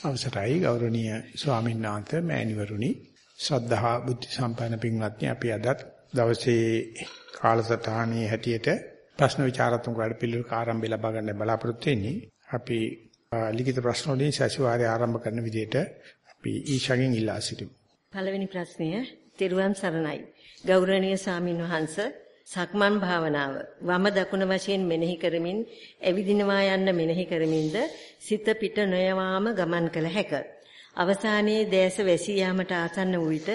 අවසරයි ගෞරවනීය ස්වාමීන් වහන්සේ මෑණිවරුනි. ශ්‍රද්ධා බුද්ධ සම්පන්න පින්වත්නි අපි අදත් දවසේ කාලසටහනේ හැටියට ප්‍රශ්න විචාරාත්මක වැඩපිළිවෙලක ආරම්භය ලබා ගන්න බලාපොරොත්තු වෙන්නේ. අපි ලිඛිත ප්‍රශ්න වලින් සැසිවාරය ආරම්භ කරන විදිහට අපි ඊශාගෙන් ඉල්ලා සිටිමු. පළවෙනි ප්‍රශ්නය තෙරුවන් සරණයි. ගෞරවනීය ස්වාමින් වහන්සේ සක්මන් භාවනාව වම දකුණ වශයෙන් මෙනෙහි කරමින් ඇවිදිනවා යන්න මෙනෙහි කරමින්ද සිත පිට නොයවාම ගමන් කළ හැක. අවසානයේ දැස වැසී යාමට ආසන්න වූ විට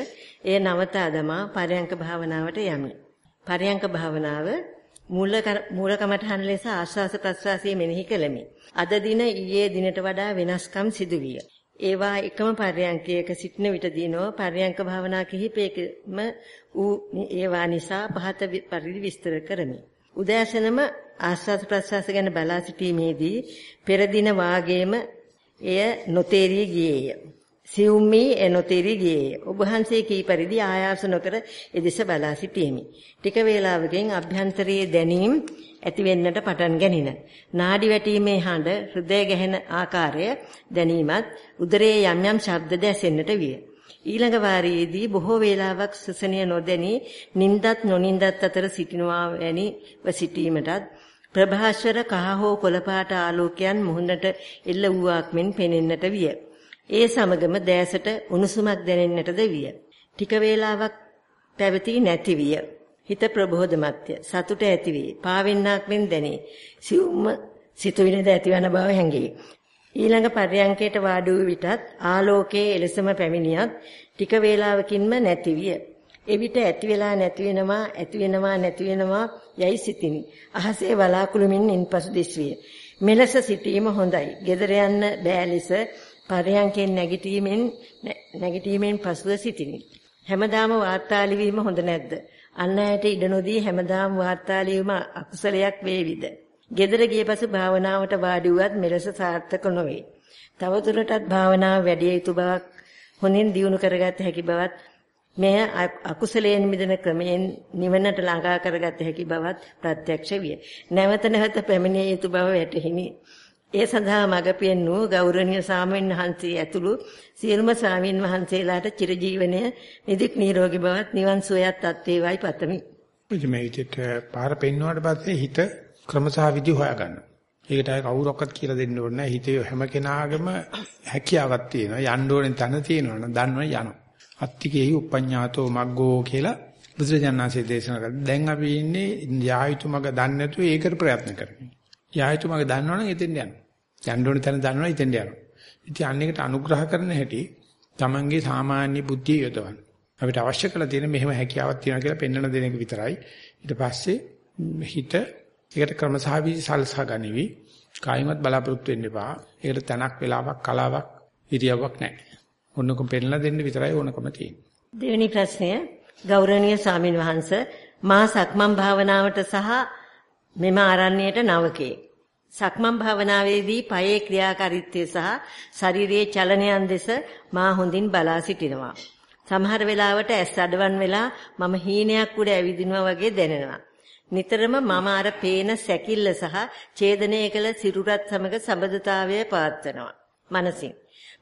එය නවතා දමා පරයන්ක භාවනාවට යමි. පරයන්ක භාවනාව මූලකමඨහන් ලෙස ආශ්වාස ප්‍රශ්වාසයේ මෙනෙහි කළෙමි. අද දින ඊයේ දිනට වඩා වෙනස්කම් සිදුවිය. ඒවා එකම පර්යංකයක සිටින විටදීනෝ පර්යංක භාවනා කිහිපයකම ඌ ඒවා නිසා පහත පරිදි විස්තර කරමි. උදෑසනම ආස්වාද ප්‍රසවාස ගැන බලා සිටීමේදී පෙර දින වාගේම එය නොතේරී ගියේය. සියුම්මි එ නොතේරී ගියේය. ඔබ වහන්සේ කී පරිදි ආයාස නොකර එදෙස බලා සිටීමි. ටික වේලාවකින් අභ්‍යන්තරයේ දැනීම් ඇති වෙන්නට පටන් ගැනින. නාඩි වැටීමේ හඬ, හෘදය ගැහෙන ආකාරය දැනීමත් උදරයේ යම් යම් ශබ්ද දැසෙන්නට විය. ඊළඟ වාරයේදී බොහෝ වේලාවක් සසනිය නොදැනී නින්දත් නොනින්දත් අතර සිටිනවා වැනිව සිටීමටත් ප්‍රභාස්වර කහ හෝ කොළපාට ආලෝකයන් මුහුණට එල්ල වූවක් මෙන් පෙනෙන්නට විය. ඒ සමගම දැසට උණුසුමක් දැනෙන්නටද විය. ටික වේලාවක් පැවතී නැති විය. හිත ප්‍රබෝධමත්ය. සතුට ඇති වේ. පාවෙන්නක් මෙන් දැනේ. සිවුම්ම සිතුවිලිද ඇතිවන බව හැඟේ. ඊළඟ පර්යංකයට වාඩි වූ විටත් ආලෝකයේ එලෙසම පැමිණියත් ටික වේලාවකින්ම නැති විය. එවිට ඇති වෙලා නැති වෙනවා ඇති වෙනවා නැති වෙනවා යයි සිතිනි. අහසේ වලාකුළුමින් ඉන්පසු දිස්විය. මෙලෙස සිටීම හොඳයි. gedara යන්න බෑ ලෙස පරයන්කෙන් නැගිටීමෙන් නැගිටීමෙන් පසුව සිටිනි. හැමදාම වාර්තා ලිවීම හොඳ නැද්ද? අන් අයට ඉඩ නොදී හැමදාම වාර්තා ලිවීම අකුසලයක් වේවිද? gedara ගිය පසු භාවනාවට වාඩි වුවත් මෙලෙස සාර්ථක නොවේ. තවදුරටත් භාවනාව වැඩි යුතු බවක් හොඳින් දියුණු කරගත හැකි බවත් මෙය අකුසලයෙන් මිදෙන ක්‍රමයෙන් නිවනට ළඟා කරගත හැකි බවත් ප්‍රත්‍යක්ෂ විය. නැවත නැවත පැමිණිය යුතු බව වැටහිනි. ඒ සඳහා මඟ පෙන්වූ ගෞරවනීය සාමීන් වහන්සේ ඇතුළු සියලුම ස්වාමීන් වහන්සේලාට චිරජීවනය නිදුක් නිරෝගී බවත් නිවන් සුවයත් අත්වේවයි පතමි. මේ විදිහට පාර පෙන්වුවාට පස්සේ හිත ක්‍රමසහ විදි හොයාගන්න. ඒකට අය කවුරක්වත් කියලා දෙන්න ඕනේ නැහැ. හිතේ හැම කෙනාගේම හැකියාවක් තියෙනවා. යන්න ඕනේ තැන තියෙනවනේ දන්නව යනවා. අත්තිකේහි උපඤ්ඤාතෝ මග්ගෝ කියලා බුදුරජාණන්සේ දේශනා කළා. දැන් අපි ඉන්නේ යායුතු මග දන්නේ නැතුව ඒකට ප්‍රයත්න කරමින්. යායුතු මග දන්නවනම් එතෙන් යනවා. යන්න ඕනේ තැන දන්නවනම් එතෙන් යනවා. ඉතින් අන්නේකට අනුග්‍රහ කරන හැටි Tamange සාමාන්‍ය බුද්ධිය යොදවන්න. අපිට අවශ්‍ය කරලා තියෙන මෙහෙම හැකියාවක් තියෙනවා කියලා පෙන්වන දෙන එක විතරයි. ඊට පස්සේ හිත ඒකට ක්‍රමසහවි සල්සා ගනිවි. කායිමත් බලාපොරොත්තු වෙන්න එපා. ඒකට තනක් වෙලාවක් කලාවක් ඉරියව්වක් නැහැ. ඕනකම පෙන්ලා දෙන්න විතරයි ඕනකම තියෙන්නේ. දෙවෙනි ප්‍රශ්නය ගෞරවනීය ස්වාමින් වහන්සේ මා සක්මන් භාවනාවට සහ මෙම ආරණ්‍යයට නවකේ. සක්මන් භාවනාවේදී පයේ ක්‍රියාකාරීත්වය සහ ශරීරයේ චලනයන් දෙස මා හොඳින් බලා සිටිනවා. සමහර වෙලාවට ඇස් අඩවන් වෙලා මම හීනයක් උඩ ඇවිදිනවා වගේ දැනෙනවා. නිතරම මම අර පේන සැකිල්ල සහ ඡේදනය කළ සිරුරත් සමග සම්බන්ධතාවය පවත්වනවා. මනසින්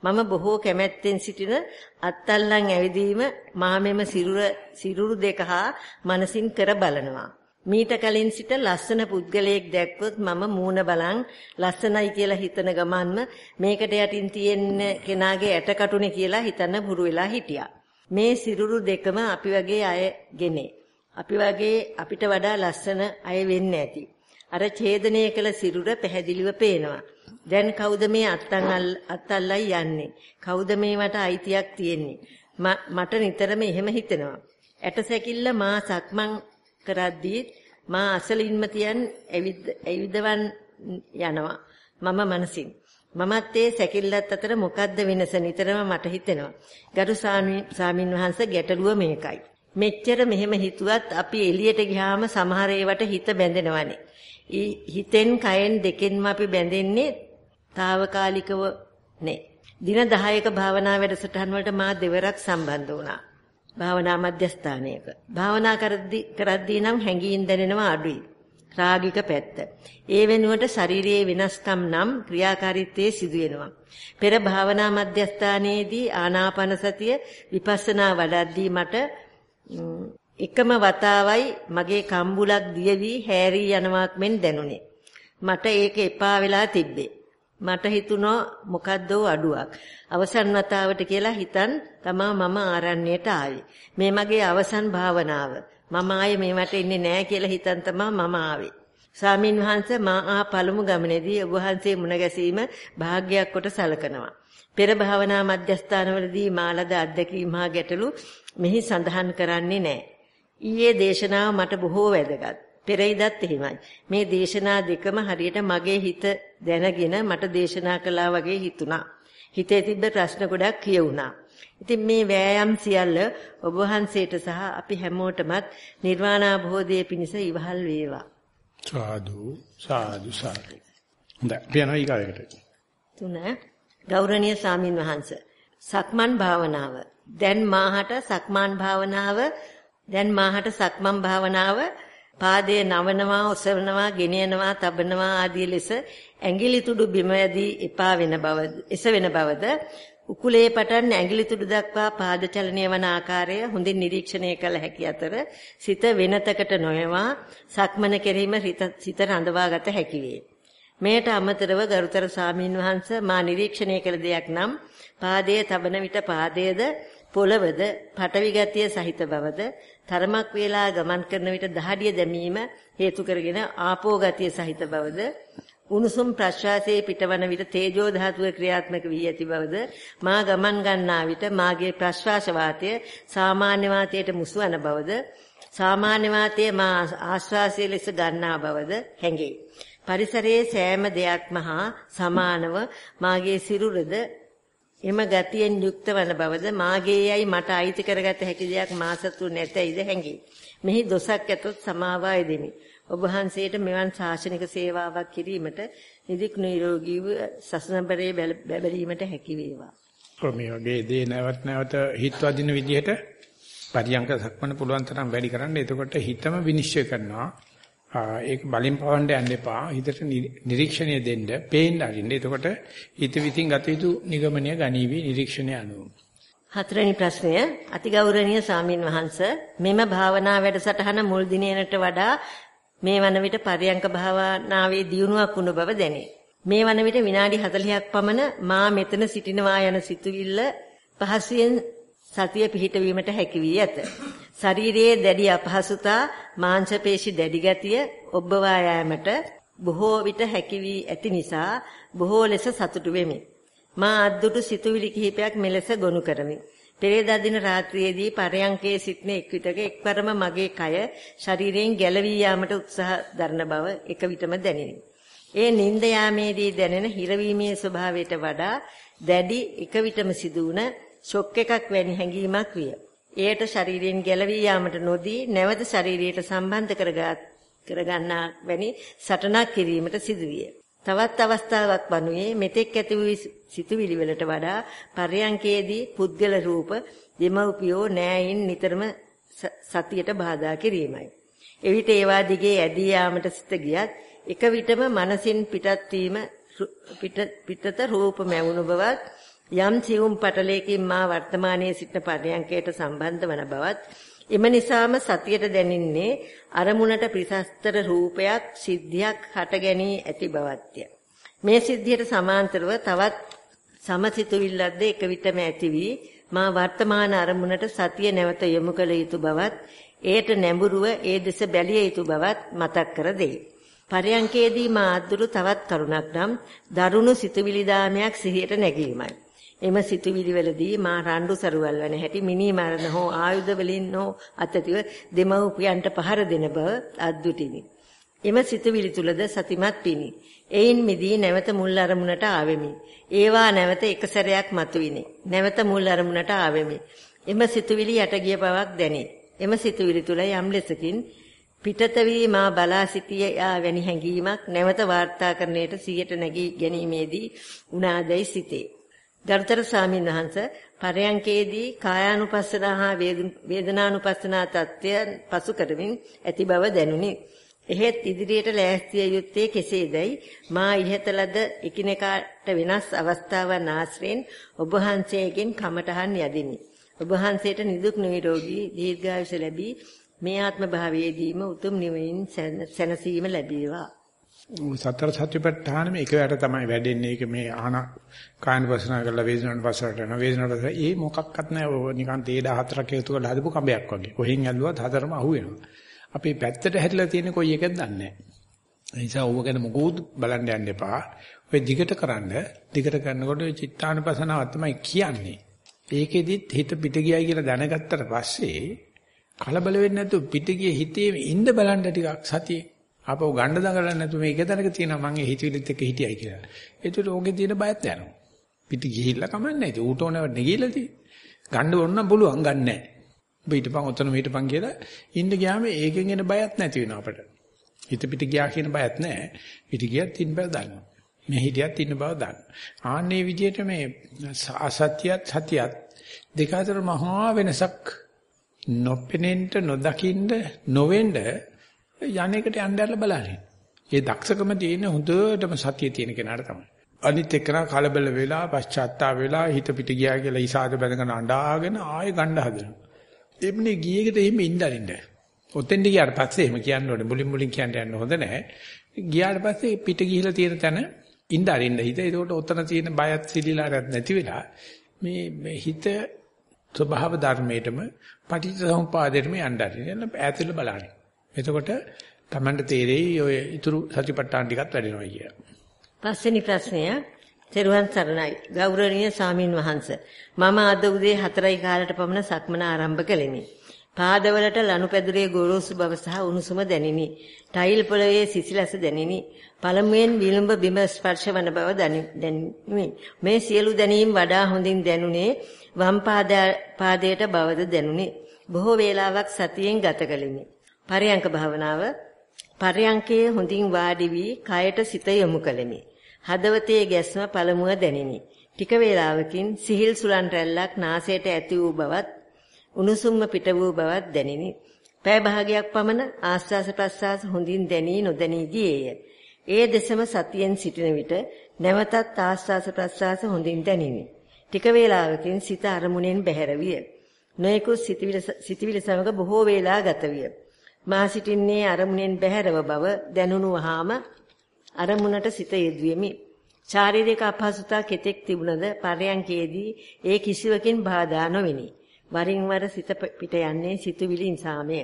මම බොහෝ කැමැත්තෙන් සිටින අත්තල්ලන් ඇවිදීම මා මෙම සිරුර සිරුරු දෙක හා මනසින් කර බලනවා. මීට කලින් සිට ලස්සන පුද්ගලයෙක් දැක්කොත් මම මූණ බලන් ලස්සනයි කියලා හිතන ගමන්ම මේකට යටින් තියෙන කෙනාගේ ඇටකටුනේ කියලා හිතන්න පුරු වෙලා හිටියා. මේ සිරුරු දෙකම අපි වගේ අයගෙනේ. අපි වගේ අපිට වඩා ලස්සන අය වෙන්න ඇති. අර ඡේදනය කළ සිරුර පැහැදිලිව පේනවා. දැන් කවුද මේ අත්තන් අත්තල්ලයි යන්නේ? කවුද මේවට අයිතියක් තියෙන්නේ? මට නිතරම එහෙම හිතෙනවා. ඇටසැකිල්ල මා සක්මන් කරද්දී මා අසලින්ම තියන් ඇවිදවන් යනවා. මම මනසින් මමත් ඒ සැකිල්ලත් අතර මොකද්ද වෙනස නිතරම මට හිතෙනවා. ගරු සාමින් වහන්සේ ගැටලුව මේකයි. මෙච්චර මෙහෙම හිතුවත් අපි එළියට ගියාම සමහර ඒවට හිත බැඳෙනවනේ. හිතෙන් කයෙන් දෙකෙන්ම අපි බැඳෙන්නේ తాවකාලිකව නේ. දින 10ක භාවනා වැඩසටහන් වලට මා දෙවරක් සම්බන්ධ වුණා. භාවනා මධ්‍යස්ථානයක. භාවනා කරද්දී කරද්දී නම් හැඟීම් දැනෙනවා අඩුයි. රාගික පැත්ත. ඒ වෙනුවට ශරීරයේ වෙනස්කම් නම් ක්‍රියාකාරීත්වයේ සිදු වෙනවා. පෙර භාවනා මධ්‍යස්ථානයේදී ආනාපාන සතිය විපස්සනා වඩද්දී මට එකම වතාවයි මගේ කම්බුලක් දිය වී හැරී යනවාක් මෙන් දැනුනේ. මට ඒක එපා වෙලා තිබ්බේ. මට හිතුණා මොකද්දෝ අඩුවක්. අවසන් වතාවට කියලා හිතන් තමා මම ආරණ්‍යයට ආවේ. මේ මගේ අවසන් භාවනාව. මම ආයේ මේවට ඉන්නේ නැහැ කියලා හිතන් තමා මම ආවේ. ස්වාමින් වහන්සේ මා ආ පළමු ගමනේදී ඔබ වහන්සේ මුණ ගැසීම භාග්‍යයක් කොට සලකනවා. පෙර භාවනා මධ්‍යස්ථානවලදී මාලද අධ්‍යක්ීම් හා ගැටලු මෙහි සඳහන් කරන්නේ නැහැ. ඊයේ දේශනාව මට බොහෝ වැදගත්. පෙරයිදත් එහෙමයි. මේ දේශනා දෙකම හරියට මගේ හිත දැනගෙන මට දේශනා කළා වගේ හිතුණා. හිතේ තිබ්බ ප්‍රශ්න ගොඩක් කියුණා. ඉතින් මේ වෑයම් සියල්ල ඔබ වහන්සේට සහ අපි හැමෝටමත් නිර්වාණ අවබෝධයේ පිණිස ඉවහල් වේවා. සාදු සාදු සාදු. හොඳයි. අපි යනවා ඊගාවකට. තුන ගෞරවනීය සාමින් වහන්ස. සක්මන් භාවනාව. දැන් මාහට සක්මන් භාවනාව දැන් මාහට සක්මන් භාවනාව පාදයේ නවනවා, ඔසවනවා, ගෙනියනවා, තබනවා ආදී ලෙස ඇඟිලි තුඩු බිම යදී එපා වෙන බව, එස වෙන බවද උකුලේ පටන් ඇඟිලි තුඩු දක්වා පාද චලනය වන ආකාරය හොඳින් නිරීක්ෂණය කළ හැකි අතර සිත වෙනතකට නොයවා සක්මන කිරීම සිත රඳවාගත හැකි වේ. මෙයට අමතරව ගරුතර සාමීන් වහන්ස මා නිරීක්ෂණය කළ දෙයක් නම් පාදයේ තබන විට පාදයේද පොළවද පටවි ගතිය සහිත බවද තරමක් වේලා ගමන් කරන විට දහඩිය දැමීම හේතු කරගෙන ආපෝ ගතිය සහිත බවද උණුසුම් ප්‍රශ්වාසයේ පිටවන විට තේජෝ ධාතුව ක්‍රියාත්මක වී ඇති බවද මා ගමන් ගන්නා විට මාගේ ප්‍රශ්වාස වාතය සාමාන්‍ය වාතයට මුසු වන බවද සාමාන්‍ය වාතය මා ආශ්වාසය ලෙස ගන්නා බවද හැඟේ. පරිසරයේ සෑම දෙයක්ම හා සමානව මාගේ සිරුරද එම ගතියෙන් යුක්ත වන බවද මාගේ යයි මට අයිති කරගත හැකි දෙයක් මාසතු නැතයිද හැඟේ. මෙහි දොසක් ඇතොත් සමාවාය දෙමි. ඔබ වහන්සේට මෙවන් ශාසනික සේවාවක් කිරීමට නිදික් නිරෝගීව සසනබරේ බැබලීමට හැකි වේවා. මේ වගේ දේ නැවත නැවත හිතවදින විදිහට පරියංක සක්මන පුළුවන් තරම් වැඩි කරන්න. එතකොට හිතම විනිශ්චය කරනවා. ඒක බලින් පවන්න යන්න එපා. හිතට නිරීක්ෂණය දෙන්න, පේන්න අරින්න. එතකොට හිත විසින් ගත යුතු නිගමනය ගනීවි නිරීක්ෂණය අනුව. හතරවෙනි ප්‍රශ්නය අතිගෞරවනීය සාමින් වහන්ස මෙම භාවනා වැඩසටහන මුල් දිනේනට වඩා මේ වන විට පරියංක භාවනාවේ දියුණුවක් වුණ බව දැනේ. මේ වන විට විනාඩි 40ක් පමණ මා මෙතන සිටිනවා යන සිතුවිල්ල පහසුවෙන් සතිය පිහිටවීමට හැකි වී ඇත. ශරීරයේ දැඩි අපහසුතා, මාංශ පේශි දැඩි ගතිය ඔබවා යාමට බොහෝ විට හැකි වී ඇති නිසා බොහෝ ලෙස සතුටු වෙමි. මා අද්දුටු සිතුවිලි කිහිපයක් මෙලෙස ගොනු කරමි. පෙරේදා දින රාත්‍රියේදී පරයන්කේ සිටන එක් විටක එක්වරම මගේ කය ශරීරයෙන් ගැලවී යාමට උත්සාහ දරන බව එක විටම දැනිනි. ඒ නිින්ද යාමේදී දැනෙන හිරවීමේ ස්වභාවයට වඩා දැඩි එක විටම සිදු වුණ ෂොක් එකක් වැනි හැඟීමක් විය. එයට ශරීරයෙන් ගැලවී යාමට නොදී නැවත ශරීරයට සම්බන්ධ කරගන්නා වැනි සටනක් කිරීමට සිදුවිය. තවත් අවස්ථාවක් වනුයේ මෙතෙක් ඇති වූ සිතුවිලි වලට වඩා පරයන්කේදී පුද්ගල රූප දෙමව්පියෝ නෑයින් නිතරම සතියට බාධා කිරීමයි. එවිට ඒවා දිගේ ඇදී යාමට සිත ගියත් එක විටම මනසින් පිටත් වීම පිටත රූප මැවුණු බවත් යම් සියුම් පටලයකින් මා වර්තමානයේ සිටින පරයන්කයට සම්බන්ධ වන බවත් එම නිසාම සතියට දැනින්නේ අරමුණට ප්‍රිසස්තර රූපයක් සිද්ධියක් හට ගැනී ඇති බවත්ය. මේ සිද්ධියට සමාන්තරව තවත් සමසිතුවිල්ලක්ද එක විටම ඇති වී මා වර්තමාන අරමුණට සතිය නැවත යොමු කළ යුතු බවත් එයට නැඹුරුව ඒ දෙස බැලිය යුතු බවත් මතක් කර දෙයි. පරයන්කේදී මා අද්දුරු තවත් කරුණක් නම් දරුණු සිතුවිලි දාමයක් සිහියට නැගීමයි. එම සිතුවිලි වලදී මා රණ්ඩු සරුවල් වන හැටි මිනි මරණ හෝ ආයුධ වලින් හෝ අතතිව දෙමව්පියන්ට පහර දෙන බව අද්දුටිනි. එම සිතුවිලි තුලද සතිමත් පිනි. එයින් මිදී නැවත මුල් අරමුණට ආවෙමි. ඒවා නැවත එක සැරයක් මතුවිනි. නැවත මුල් අරමුණට ආවෙමි. එම සිතුවිලි යට ගිය බවක් දැනේ. එම සිතුවිලි තුල යම් ලෙසකින් පිටත වී මා බලා සිටිය යා වැනි හැඟීමක් නැවත වාර්තාකරණයට සියයට නැගී ගැනීමේදී උනාදයි සිටේ. ගරුතර ස්වාමීන් වහන්ස පරයන්කේදී කායානුපස්සනා හා වේදනානුපස්සනා தත්ත්වයන් පසු කරමින් ඇති බව දැනුනි. එහෙත් ඉදිරියට ලෑස්තිය යුත්තේ කෙසේදයි මා ඉහත ලද එකිනෙකාට වෙනස් අවස්ථාවන් ආශ්‍රයෙන් ඔබ වහන්සේගෙන් කමඨහන් යදිමි. ඔබ වහන්සේට නිදුක් නිරෝගී දීර්ඝායුෂ ලැබී මේ ආත්ම භාවයේදීම උතුම් නිවනින් සැනසීම ලැබේවා. සතර සත්‍යපට්ඨානෙම එකවර තමයි වැඩෙන්නේ. ඒක මේ ආන කායන වසනා කරලා වේදනාවට පස්සට යන වේදනාවට ඒ මොකක්වත් නැහැ. නිකන් තේ 14ක් හේතු කරලා හදපු කඹයක් වගේ. කොහෙන් ඇල්ලුවත් හතරම අහුවෙනවා. අපේ පැත්තට හැරිලා තියෙන කොයි එකද දන්නේ නැහැ. ඒ නිසා ඕව ගැන මොකෝද බලන්න යන්න එපා. ඔය දිගට කරන්න දිගට කරනකොට ඔය චිත්තානුපසනාව තමයි කියන්නේ. ඒකෙදිත් හිත පිට ගියයි කියලා දැනගත්තට පස්සේ කලබල වෙන්නේ නැතුව පිට ගියේ හිතේ ඉන්න බලන්න ටිකක් සතියේ. ආපහු ගණ්ඩ දඟලන්න නැතුව මේක තැනක තියෙනවා මං ඒ හිතවිලිත් එක්ක හිටියයි කියලා. ඒකට ඕකේ තියෙන බයත් යනවා. පිට ගිහිල්ලා කමන්නේ නැහැ. ඒක ඌට ඕනවට නෙගිලා තියෙන්නේ. ගණ්ඩ ඕන නම් පුළුවන් ගන්න නැහැ. ඔබ හිටපන් ඔතන හිටපන් කියලා ඉන්න ගියාම ඒකෙන් එන බයත් නැති වෙනවා අපට. හිත පිට ගියා කියන බයත් නැහැ. පිට ගියත් ඉන්න බව දන්නවා. මේ හිටියත් ඉන්න බව දන්නවා. ආන්නේ විදිහට මේ අසත්‍යයත් සත්‍යයත් දෙක අතර මහා වෙනසක් නොපෙනෙන්න නොදකින්න නොවෙන්න යන්නේකට යන්නදලා බලන්නේ. ඒ දක්ෂකම තියෙන හොඳටම සතිය තියෙන කෙනාට තමයි. අනිත් එක්කන කලබල වෙලා පශ්චාත්තාප වෙලා හිත පිට ගියා කියලා ඉසాత බැඳගෙන අඬාගෙන ආයෙ ගණ්ඩ හදනවා. එම්නේ ගියේකට එහෙම ඉඳලින්ද. ඔතෙන්ට ගියාට පස්සේ එහෙම කියන්න ඕනේ. මුලින් මුලින් කියන්න යන්න හොඳ නැහැ. ගියාට පස්සේ පිට ගිහිලා තියෙන තැන ඉඳලින්ද හිත. ඒකට ඔතන තියෙන බයත් සිලිලාරයක් නැති වෙලා මේ හිත ස්වභාව ධර්මයටම පටිච්චසමුපාදයටම යන්න හරින ඈතට බලන්න. එතකොට Tamanට තේරෙයි ඔය ඉතුරු සතිපට්ඨාන ටිකත් වැඩෙනවා කිය. පස්වෙනි ප්‍රශ්නය තෙරුවන් සරණයි ගෞරවනීය සාමින් වහන්ස මම අද උදේ 4යි කාලට පමණ සක්මන ආරම්භ කළෙමි. පාදවලට ලනුපැදුරේ ගොරෝසු බව සහ උණුසුම දැනිනි. ටයිල් පොළවේ සිසිලස දැනිනි. පළමුවෙන් විලුඹ බිම ස්පර්ශ වන බව දැනිනි. මේ සියලු දැනීම් වඩා හොඳින් දැනුනේ වම් පාදයට බවද දැනුනි. බොහෝ වේලාවක් සතියෙන් ගත කළෙමි. පරයන්ක භාවනාව පරයන්කයේ හොඳින් වාඩි වී කයට සිත යොමු කළෙමි. හදවතේ ගැස්ම පළමුව දැනිනි. ටික වේලාවකින් සිහිල් සුලන් රැල්ලක් නාසයට ඇති වූ බවත් උණුසුම්ම පිට වූ බවත් දැනිනි. පෑ භාගයක් පමණ ආස්වාස ප්‍රස්වාස හොඳින් දැනී නොදැනී ගියේය. ඒ දෙසම සතියෙන් සිටින විට නැවතත් ආස්වාස ප්‍රස්වාස හොඳින් දැනිනි. ටික වේලාවකින් සිත අරමුණෙන් බැහැර විය. නොයෙකුත් සිතවිලි සමග බොහෝ වේලා ගත විය. මා සිටින්නේ අරමුණෙන් බැහැරව බව දැනුණු වහාම අරමුණට සිත යෙදුවෙමි. ශාරීරික අපහසුතා කෙතෙක් තිබුණද පරයන්කේදී ඒ කිසිවකින් බාධා නොවිනි. වරින් වර සිත පිට යන්නේ සිතුවිලි නිසාමය.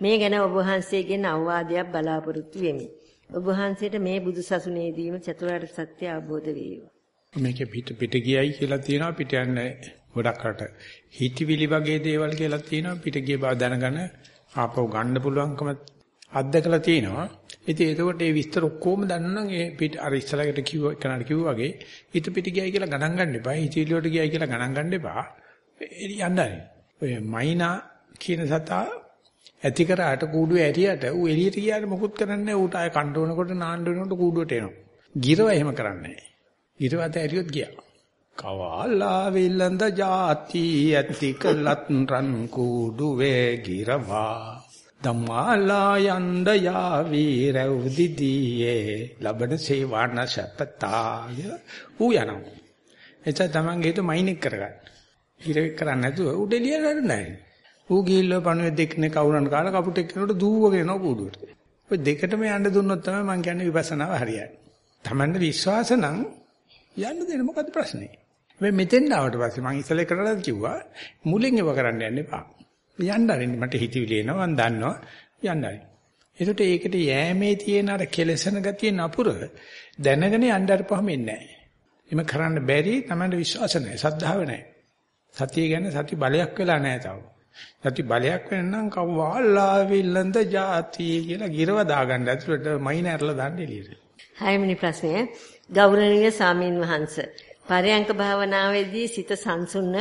මේ ගැන ඔබ වහන්සේගෙන් අවවාදයක් බලාපොරොත්තු වෙමි. ඔබ වහන්සේට මේ බුදු සසුනේදීම චතුරාර්ය සත්‍ය අවබෝධ වේවා. මේකේ පිට පිට ගියයි කියලා තියෙනවා පිට යන්නේ ගොඩක් අට හිතවිලි වගේ දේවල් කියලා තියෙනවා පිට ගිය බව දැනගෙන ආපහු ගන්න පුළුවන්කම අත්දකලා තියෙනවා. ඉතින් ඒකෝට ඒ විස්තර ඔක්කොම දන්නනම් ඒ පිට අර ඉස්සලකට කිව්ව කනට කිව්වා වගේ හිත පිට ගියයි කියලා ගණන් ගන්න එපා. හිතවිලි වලට ගියයි කියලා ගණන් ගන්න එපා. යන්නයි. ඔය මයිනා කියන සතා ඇති කරාට කූඩුවේ ඇරියට ඌ එළියට ගියාට මොකුත් කරන්නේ නැහැ. ඌට ආය කණ්ඩ වනකොට නාන්න වෙනකොට කූඩුවට එනවා. ගිරව එහෙම කරන්නේ නැහැ. ඊටවත ඇරියොත් ගියා. කවාලා විලඳ જાති ඇති කලත් රන් කුඩු වේ ගිරවා. ධම්මාලා යන්ද යාවි රවුදිදීයේ ලබන සේවාන සපතාය ඌ යනවා. එතන තමන්ගේ හිත මයින්ක් කරගන්න. ඉරෙක් කරන්නේ නැතුව උඩ එළියට නෑ ඌ ගිහිල්ලා පණුවේ දෙකනේ කවුරන් කාලා කපුටෙක් කෙනෙකුට දූවගෙන යනවා කූඩුවට. ඔය දෙකටම යන්න දුන්නොත් තමයි මම කියන්නේ විපස්සනාව හරියන්නේ. තමන්ට විශ්වාස නම් යන්න දෙන්න මොකද්ද ප්‍රශ්නේ? මේ මෙතෙන් ආවට පස්සේ මම ඉස්සෙල්ලා කරලා කිව්වා මුලින් ඒව කරන්න යන්න එපා. යන්න අරින්න මට හිතවිලි එනවා මම දන්නවා යන්න අරින්න. ඒකට ඒකට යෑමේ තියෙන අර කෙලසන ගතිය නපුර දැනගෙන යන්න අරපුවම එන්නේ නැහැ. එimhe කරන්න බැරි තමයි විශ්වාස නැහැ, සද්ධාව නැහැ. සතිය ගැන සති බලයක් වෙලා නැහැ තාම. සති බලයක් වෙනනම් කවවාලා විල්ලඳ જાති කියලා ගිරව දාගන්න ඇතුළට මයින් ඇරලා දාන්න එළියට. හයවෙනි ප්‍රශ්නය ගෞරවනීය සාමීන් වහන්ස පරයන්ක භාවනාවේදී සිත සංසුන්න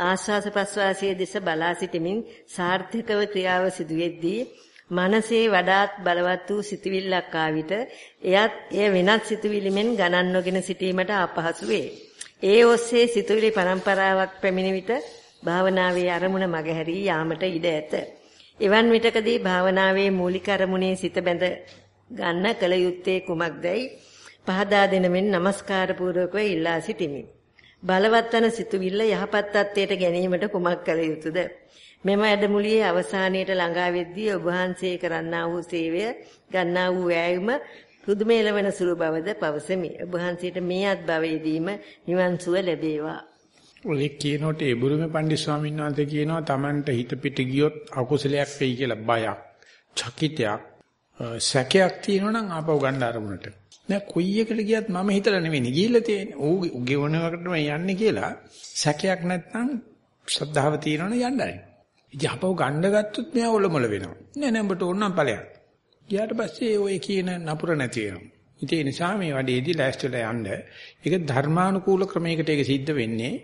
ආස්වාස ප්‍රස්වාසයේ දෙස බලා සිටමින් සාර්ථකව ක්‍රියාව සිදුවෙද්දී මනසේ වඩාත් බලවත් වූ සිතුවිල්ලක් ආ විට එයත් එය වෙනත් සිතුවිලිමෙන් ගණන් නොගෙන සිටීමට අපහසු වේ. ඒ ඔස්සේ සිතුවිලි පරම්පරාවක් පැමිණ විට භාවනාවේ අරමුණ මගහැරී යාමට ඉඩ ඇත. එවන් විටකදී භාවනාවේ මූලික අරමුණේ සිත බැඳ ගන්න කල යුත්තේ කුමක්දයි පහදා දෙනමින් নমස්කාර පූර්වකව ඉල්ලා සිටිමි. බලවත් වන සිතුවිල්ල යහපත් තත්ත්වයට ගැනීමට කුමක් කළ යුතුද? මෙම වැඩමුළුවේ අවසානයේට ළඟා වෙද්දී ඔබ වහන්සේ කරන්නා වූ සේවය ගන්නා වූ වෑයම පුදුමේලවන සුළු බවද පවසමි. ඔබ වහන්සේට මේ අත්භවයේදීම නිවන් සුව ලැබේවා. ඔය කියනකොට ඒ බුරුමේ පණ්ඩිත ස්වාමීන් වහන්සේ කියනවා Tamanට හිත පිට ගියොත් අකුසලයක් වෙයි කියලා බයක්, චකිතයක්, සැකයක් තියෙනවා නම් ආපහු ගන්න අරමුණට. නෑ කොයි එකට ගියත් මම හිතලා නෙවෙයි ගිහිල්ලා තියෙන්නේ. ඌ ගෙවනවකටම යන්නේ කියලා සැකයක් නැත්නම් ශ්‍රද්ධාව තියෙනවනේ යන්නයි. ඉතින් ආපහු ගන්න ගත්තොත් මෙයා ඔලොමල වෙනවා. නෑ නෑ උඹට ඕනම් ඵලයක්. ගියාට පස්සේ ඔය කියන නපුර නැති වෙනවා. ඉතින් ඒ නිසා මේ වැඩේදී ලෑස්තිලා යන්න. ඒක ධර්මානුකූල ක්‍රමයකට ඒක සිද්ධ වෙන්නේ.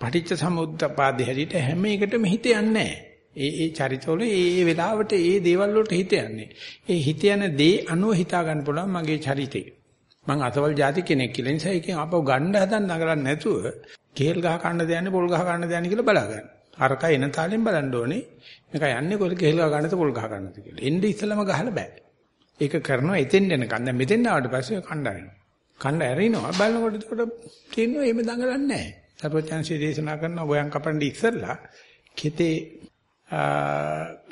පටිච්ච සමුප්පාදේ හැටියට හැම එකටම හිත යන්නේ ඒ ඒ චරිතවල ඒ ඒ වෙලාවට ඒ දේවල් වලට හිත යන්නේ. ඒ හිත යන දේ අනුව හිතා ගන්න පුළුවන් මගේ චරිතේ. මං අසවල් ಜಾති කෙනෙක් කියලා නිසා ඒකෙන් ආපහු ගන්න හදන්න නගලන්නේ නැතුව කේල් ගහ කන්න දෙන්නේ පොල් ගහ කන්න දෙන්නේ කියලා බලා ගන්න. අරක එන තාලෙන් බලන්න ඕනේ. මේක යන්නේ කොල් කේල් ගහ ගන්නද පොල් ගහ ගන්නද කියලා. එන්නේ ඉස්සලම ගහලා බෑ. ඒක කරනවා එතෙන් එනකන්. දැන් මෙතෙන් ආවට පස්සේ කණ්ඩ ඇරෙනවා. කණ්ඩ ඇරිනවා බලනකොට ඒකට තියෙනවා එහෙම දඟලන්නේ නැහැ. සර්වඥාන්සේ දේශනා කරන ගෝයන් කපන්න ඉස්සෙල්ලා කෙතේ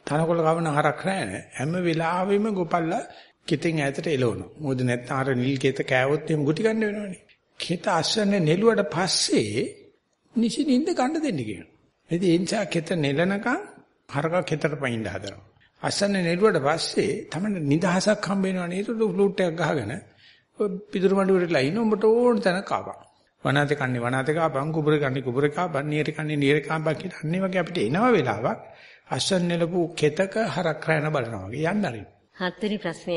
තනකොළ කවන හරක් නැහැ හැම වෙලාවෙම ගොපල්ලා කෙතෙන් ඈතට එලවනවා. මොකද නැත්නම් අර නිල් කෙත කෑවොත් එහෙම ගුටි ගන්න වෙනවනේ. කෙත අස්සන්නේ නෙළුවට පස්සේ නිසින්ින්ද ගන්න දෙන්න කියනවා. ඉතින් ඒ නිසා කෙත නෙලනකම් හරක කෙතට පයින්න හදනවා. අස්සන්නේ නෙළුවට පස්සේ තමයි නිදහසක් හම්බ වෙනවා නේද? ෆ්ලූට් එකක් ගහගෙන පිටුරු මඩුවටලා ඉන්න උඹට ඕන තැන කාපා. වනාතේ කන්නේ වනාතේ කාපන් කුබුරේ කන්නේ කුබුරේ කාපන් නියරේ කන්නේ නියරේ කාපන් කියලා අන්නේ වගේ අපිට එනවා වෙලාවක් අස්සන් නෙලපු කෙතක හරක් රැන බලනවා වගේ යන්න හරි. හත්වෙනි ප්‍රශ්නය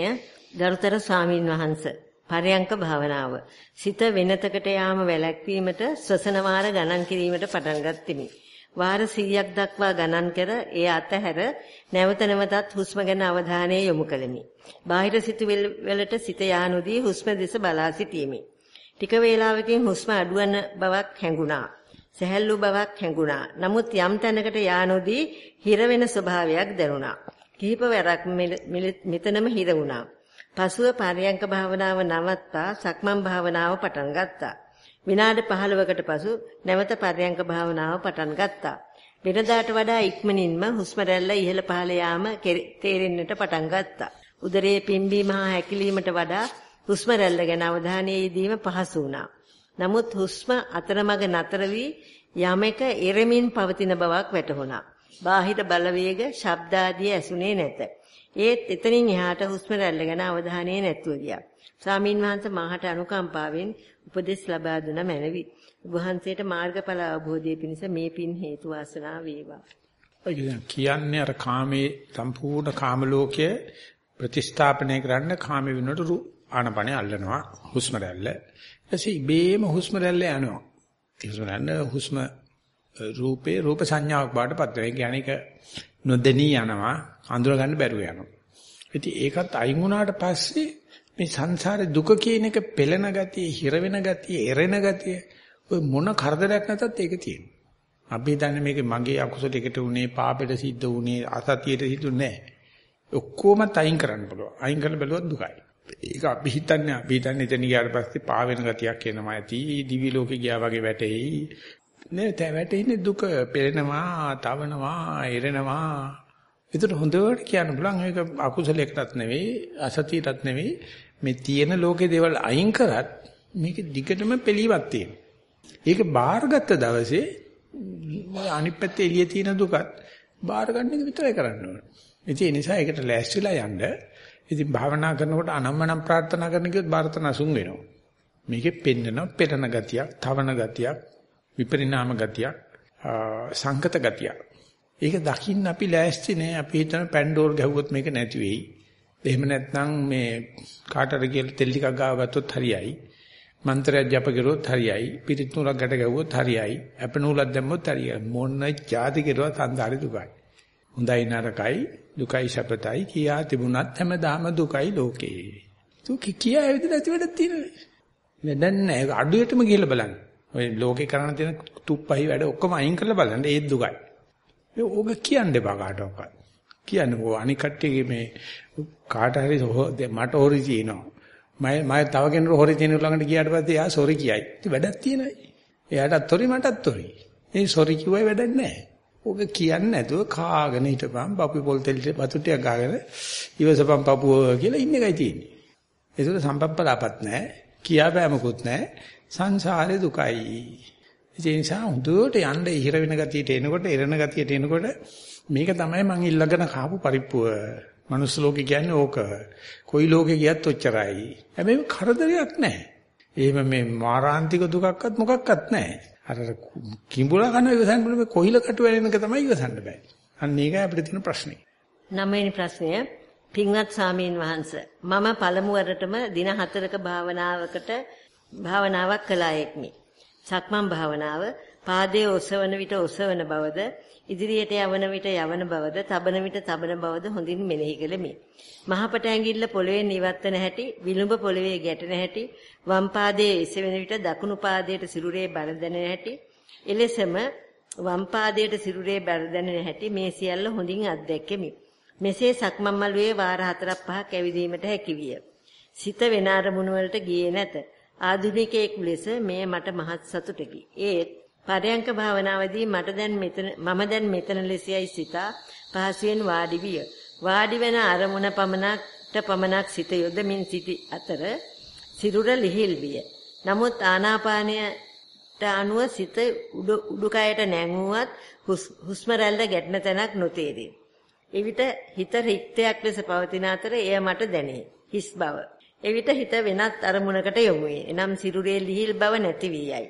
ගරුතර ස්වාමින් වහන්සේ පරයන්ක භාවනාව සිත වෙනතකට යාම වැළැක්වීමට ශ්වසන වාර ගණන් කිරීමට පටන් ගත්ෙමි. වාර 100ක් දක්වා ගණන් කර ඒ අතහැර නැවත නැවතත් හුස්ම ගැන අවධානය යොමු කළෙමි. බාහිර සිතුවිලි වලට සිත යානුදී හුස්ම දෙස බලා සිටීමේ ටික වේලාවකින් හුස්ම අඩුවන බවක් හැඟුණා. සැහැල්ලු බවක් හැඟුණා. නමුත් යම් තැනකට යා නොදී හිර වෙන ස්වභාවයක් දැනුණා. කිහිප වරක් මෙතනම හිර වුණා. පසුව පරයන්ක භාවනාව නවත්තා සක්මන් භාවනාව පටන් ගත්තා. විනාඩි 15කට පසු නැවත පරයන්ක භාවනාව පටන් ගත්තා. වෙනදාට වඩා ඉක්මනින්ම හුස්ම රැල්ල ඉහළ පහළ යාම තේරෙන්නට පටන් ගත්තා. උදරයේ පිම්බීම හා හැකිලීමට වඩා හුස්ම රැල්ල ගැන අවධානය යොදීම පහසු වුණා. නමුත් හුස්ම අතරමඟ නතර වී යමෙක එරමින් පවතින බවක් වැටහුණා. බාහිර බලවේග, ශබ්ද ආදී ඇසුනේ නැත. ඒත් එතනින් එහාට හුස්ම රැල්ල ගැන අවධානය නැතුව ගියා. ස්වාමින් වහන්සේ මාහට අනුකම්පාවෙන් උපදෙස් ලබා දුන මැනවි. වහන්සේට මාර්ගඵල අවබෝධයේ පිණිස මේ පින් හේතු වාසනා වේවා. කියන්නේ අර කාමේ සම්පූර්ණ කාම ලෝකයේ ප්‍රතිස්ථාපනය කරන්න කාම වෙනට ආනපනේ අල්ලනවා හුස්ම රැල්ල. ඊපස්සේ ඉබේම හුස්ම රැල්ල යනවා. හුස්ම රැල්ල හුස්ම රූපේ රූප සංඥාවක් බාටපත් වෙනවා. ඒ කියන්නේ ඒක නොදෙනී යනවා, අඳුර ගන්න බැරුව යනවා. ඉතින් ඒකත් අයින් වුණාට පස්සේ මේ සංසාරේ දුක කියන එක පෙළෙන ගතිය, හිර වෙන ගතිය, එරෙන ගතිය ඔය මොන කරදරයක් නැතත් ඒක තියෙනවා. අපි හිතන්නේ මේක මගේ අකුසලයකට උනේ, පාපෙට සිද්ධ උනේ, අසතියට සිදුනේ නැහැ. ඔක්කොම අයින් කරන්න පුළුවන්. අයින් කරලා බැලුවොත් දුකයි. ඒක අපි හිතන්නේ අපි හිතන්නේ එතන ගියාට පස්සේ පා වෙන ගතියක් එනවා ඇති දිවි ලෝකේ ගියා වගේ වැටෙයි නේ තැ වැටෙන්නේ දුක පෙරෙනවා තවනවා ඉරෙනවා. ඒකට හොඳට කියන්න පුළුවන් ඒක අකුසලයකටත් නෙවෙයි අසතියටත් නෙවෙයි. මේ තියෙන ලෝකේ දේවල් අයින් කරත් මේක දිගටම පිළිවත් තියෙනවා. ඒක බාරගත්ත දවසේ අනිත් පැත්තේ එළියේ තියෙන දුකත් බාර ගන්න එක විතරයි කරන්න ඕනේ. ඒ නිසා ඒකට ලෑස්තිලා යන්න. ඉතින් භාවනා කරනකොට අනම්මනම් ප්‍රාර්ථනා කරන කිව්වොත් බාරතන අසුන් වෙනවා. මේකෙ පෙන්නන පෙරණ ගතියක්, තවන ගතියක්, විපරිණාම ගතියක්, සංකත ගතියක්. ඒක දකින්න අපි ලෑස්ති නෑ. අපි හිතන පැන්ඩෝර් ගැහුවොත් මේක නැති වෙයි. එහෙම නැත්නම් මේ කාටර කියලා තෙල් ටිකක් ගාව ගත්තොත් හරියයි. මන්ත්‍රයක් ජප කරුවොත් හරියයි. පිරිත් නූලක් ගැට ගැහුවොත් හරියයි. අප නූලක් දැම්මොත් හරියයි. මොන જાති කෙරුවත් අන්දාරි දුකයි. හොඳයි නරකයි දුකයි සැපතයි කියා තිබුණත් හැමදාම දුකයි ලෝකේ. දුක කියා ඇවිත් නැති වැඩක් තියෙනවනේ. වැඩක් නැහැ. අඩුවටම ගිහලා බලන්න. ඔය ලෝකේ කරණ තියෙන තුප්පහයි වැඩ ඔක්කොම අයින් කරලා බලන්න ඒත් දුකයි. ඒ ඕක කියන්න එපා කාටවත්. කියන්නේ ඔය අනික් කට්ටියගේ මේ කාට හරි මට හොරි තියෙනවා. මම මම තව කෙනෙකුට හොරි තියෙන ළඟට ගියාට පස්සේ එයා සොරි කියයි. ඉතින් වැඩක් තියෙනයි. එයාටත් හොරි මටත් හොරි. ඒ සොරි කිව්වයි වැඩක් නැහැ. ඔබ කියන්නේ නැතුව කාගෙන හිටපන් පපු පොල් තෙල් වතු ටික ගාගෙන ඉවසපන් පපුව කියලා ඉන්න එකයි තියෙන්නේ. ඒසොල සම්පප්පලාපත් නැහැ. කියාපෑමකුත් නැහැ. සංසාරේ දුකයි. ඒ නිසා හුදුට යන්න ඉහිර වෙන ගතියට එනකොට එරණ ගතියට එනකොට මේක තමයි මං ඉල්ලගෙන කාපු පරිප්පුව. මනුස්ස ලෝකේ කියන්නේ ඕක. කොයි ලෝකේ ගියත් ඔච්චරයි. හැබැයි කරදරයක් නැහැ. එහෙම මේ මාරාන්තික දුකක්වත් මොකක්වත් නැහැ. අර කිඹුලා කන ඉවසන්න බෑ කොහිල කටු වෙලෙනක තමයි ඉවසන්න බෑ. අන්න ඒකයි අපිට තියෙන ප්‍රශ්නේ. නවවෙනි ප්‍රශ්නය පින්වත් සාමීන් වහන්ස මම පළමු වරටම දින 4ක භාවනාවකට භාවනාවක් කළායෙක්මි. සක්මන් භාවනාව පාදයේ ඔසවන විට ඔසවන බවද ඉදිරියට යවන විට යවන බවද තබන විට තබන බවද හොඳින් මෙනෙහි කෙලෙමි. මහපට ඇඟිල්ල පොළවේ නිවත්තන හැටි, විලුඹ පොළවේ ගැටෙන හැටි, වම් පාදයේ එසවෙන විට දකුණු පාදයට සිරුරේ බර දැනෙන හැටි, එලෙසම වම් පාදයට සිරුරේ බර දැනෙන හැටි මේ සියල්ල හොඳින් අත්දැක්කෙමි. මෙසේ සක්මන් මළුවේ වාර 4-5ක් ඇවිදීමට හැකියිය. සිත වෙන අරමුණු වලට ගියේ නැත. ආධුනිකයෙකු ලෙස මෙය මට මහත් සතුටකි. ඒත් පරයන්ක භාවනාවේදී මට දැන් මෙතන මම දැන් මෙතන ලෙසයි සිතා පහසුවෙන් වාඩි විය. වාඩි වෙන අරමුණ පමණක්ට පමණක් සිත යොදමින් සිටි අතර සිරුර ලිහිල් විය. නමුත් ආනාපානයට අනුව සිත උඩුකයට නැංගුවත් හුස්ම රැල්ල ගැටෙන තැනක් නොතේරේ. එවිට හිත රික්තයක් ලෙස පවතින අතර එය මට දැනේ. හිස් බව. එවිට හිත වෙනත් අරමුණකට යොමු වේ. එනම් සිරුරේ ලිහිල් බව නැති වී යයි.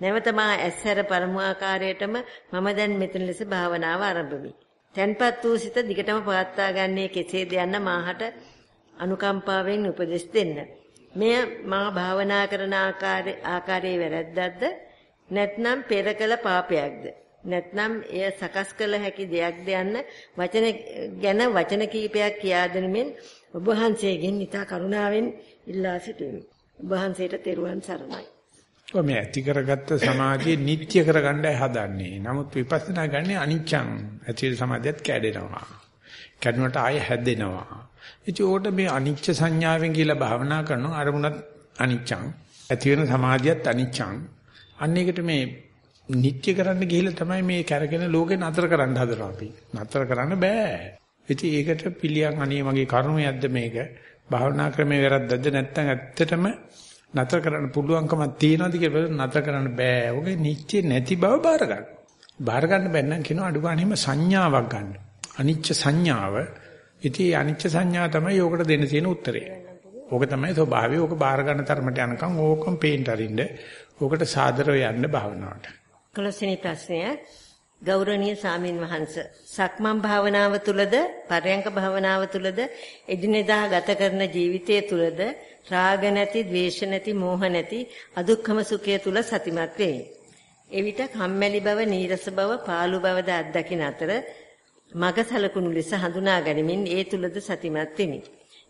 නැවත මා ඇස්සර පරම ආකාරයටම මම දැන් මෙතන ලෙස භාවනාව ආරම්භමි. තන්පත් වූ සිත දිගටම පවත්වා ගන්නේ කෙසේද යන්න මාහට අනුකම්පාවෙන් උපදෙස් දෙන්න. මෙය මා භාවනා කරන ආකාරයේ වැරැද්දක්ද නැත්නම් පෙර කළ පාපයක්ද නැත්නම් එය සකස් කළ හැකි දෙයක්ද යන්න වචන ගැන වචන කීපයක් කියා දෙනමින් ඔබ වහන්සේගෙන් ඉතා කරුණාවෙන් ඉල්ලා සිටිමි. ඔබ වහන්සේට තෙරුවන් සරණයි. ඔය මේ ඇති කරගත්ත සමාධිය නිත්‍ය කරගන්නයි හදන්නේ. නමුත් විපස්සනා ගන්නේ අනිච්චං. ඇති සමාධියත් කැඩෙනවා. කැඩුණට ආය හැදෙනවා. ඉතින් ඕකට මේ අනිච්ච සංඥාවෙන් කියලා භාවනා කරනවා අරමුණත් අනිච්චං. ඇති වෙන සමාධියත් අනිච්චං. අන්න ඒකට මේ නිත්‍ය කරන්න ගිහිල්ලා තමයි මේ කැරගෙන ලෝකේ නතර කරන්න හදනවා අපි. නතර කරන්න බෑ. ඉතින් ඒකට පිළියම් අනේ මගේ කර්මයක්ද මේක? භාවනා ක්‍රමේ වැරද්දක්ද නැත්නම් ඇත්තටම නතර කරන්න පුළුවන්කමක් තියනවාද කියලා නතර කරන්න බෑ. ඔගේ නිච්ච නැති බව බාර ගන්න. බාර ගන්න බැන්නම් කියනවා අඩු ගානෙම සංඥාවක් ගන්න. අනිච්ච සංඥාව. ඉතින් අනිච්ච සංඥා තමයි යෝගකට දෙන්න තියෙන උත්තරේ. ඕක තමයි ස්වභාවය. ඕක බාර ගන්න තරමට යනකම් ඕකම පේන්ට අරින්න. ඕකට සාදරව යන්න භාවනාවට. කලොසිනි ප්‍රශ්නය ගෞරවනීය සාමින් වහන්ස සක්මන් භාවනාව තුළද පරයන්ක භාවනාව තුළද එදිනෙදා ගත කරන ජීවිතය තුළද රාග නැති, ද්වේෂ නැති, මෝහ නැති අදුක්ඛම සුඛය තුල සතිමත් වේ. එවිට කම්මැලි බව, නීරස බව, පාළු බවද අත්දකින අතර මග සලකුණු ලෙස හඳුනා ගනිමින් ඒ තුලද සතිමත් වෙමි.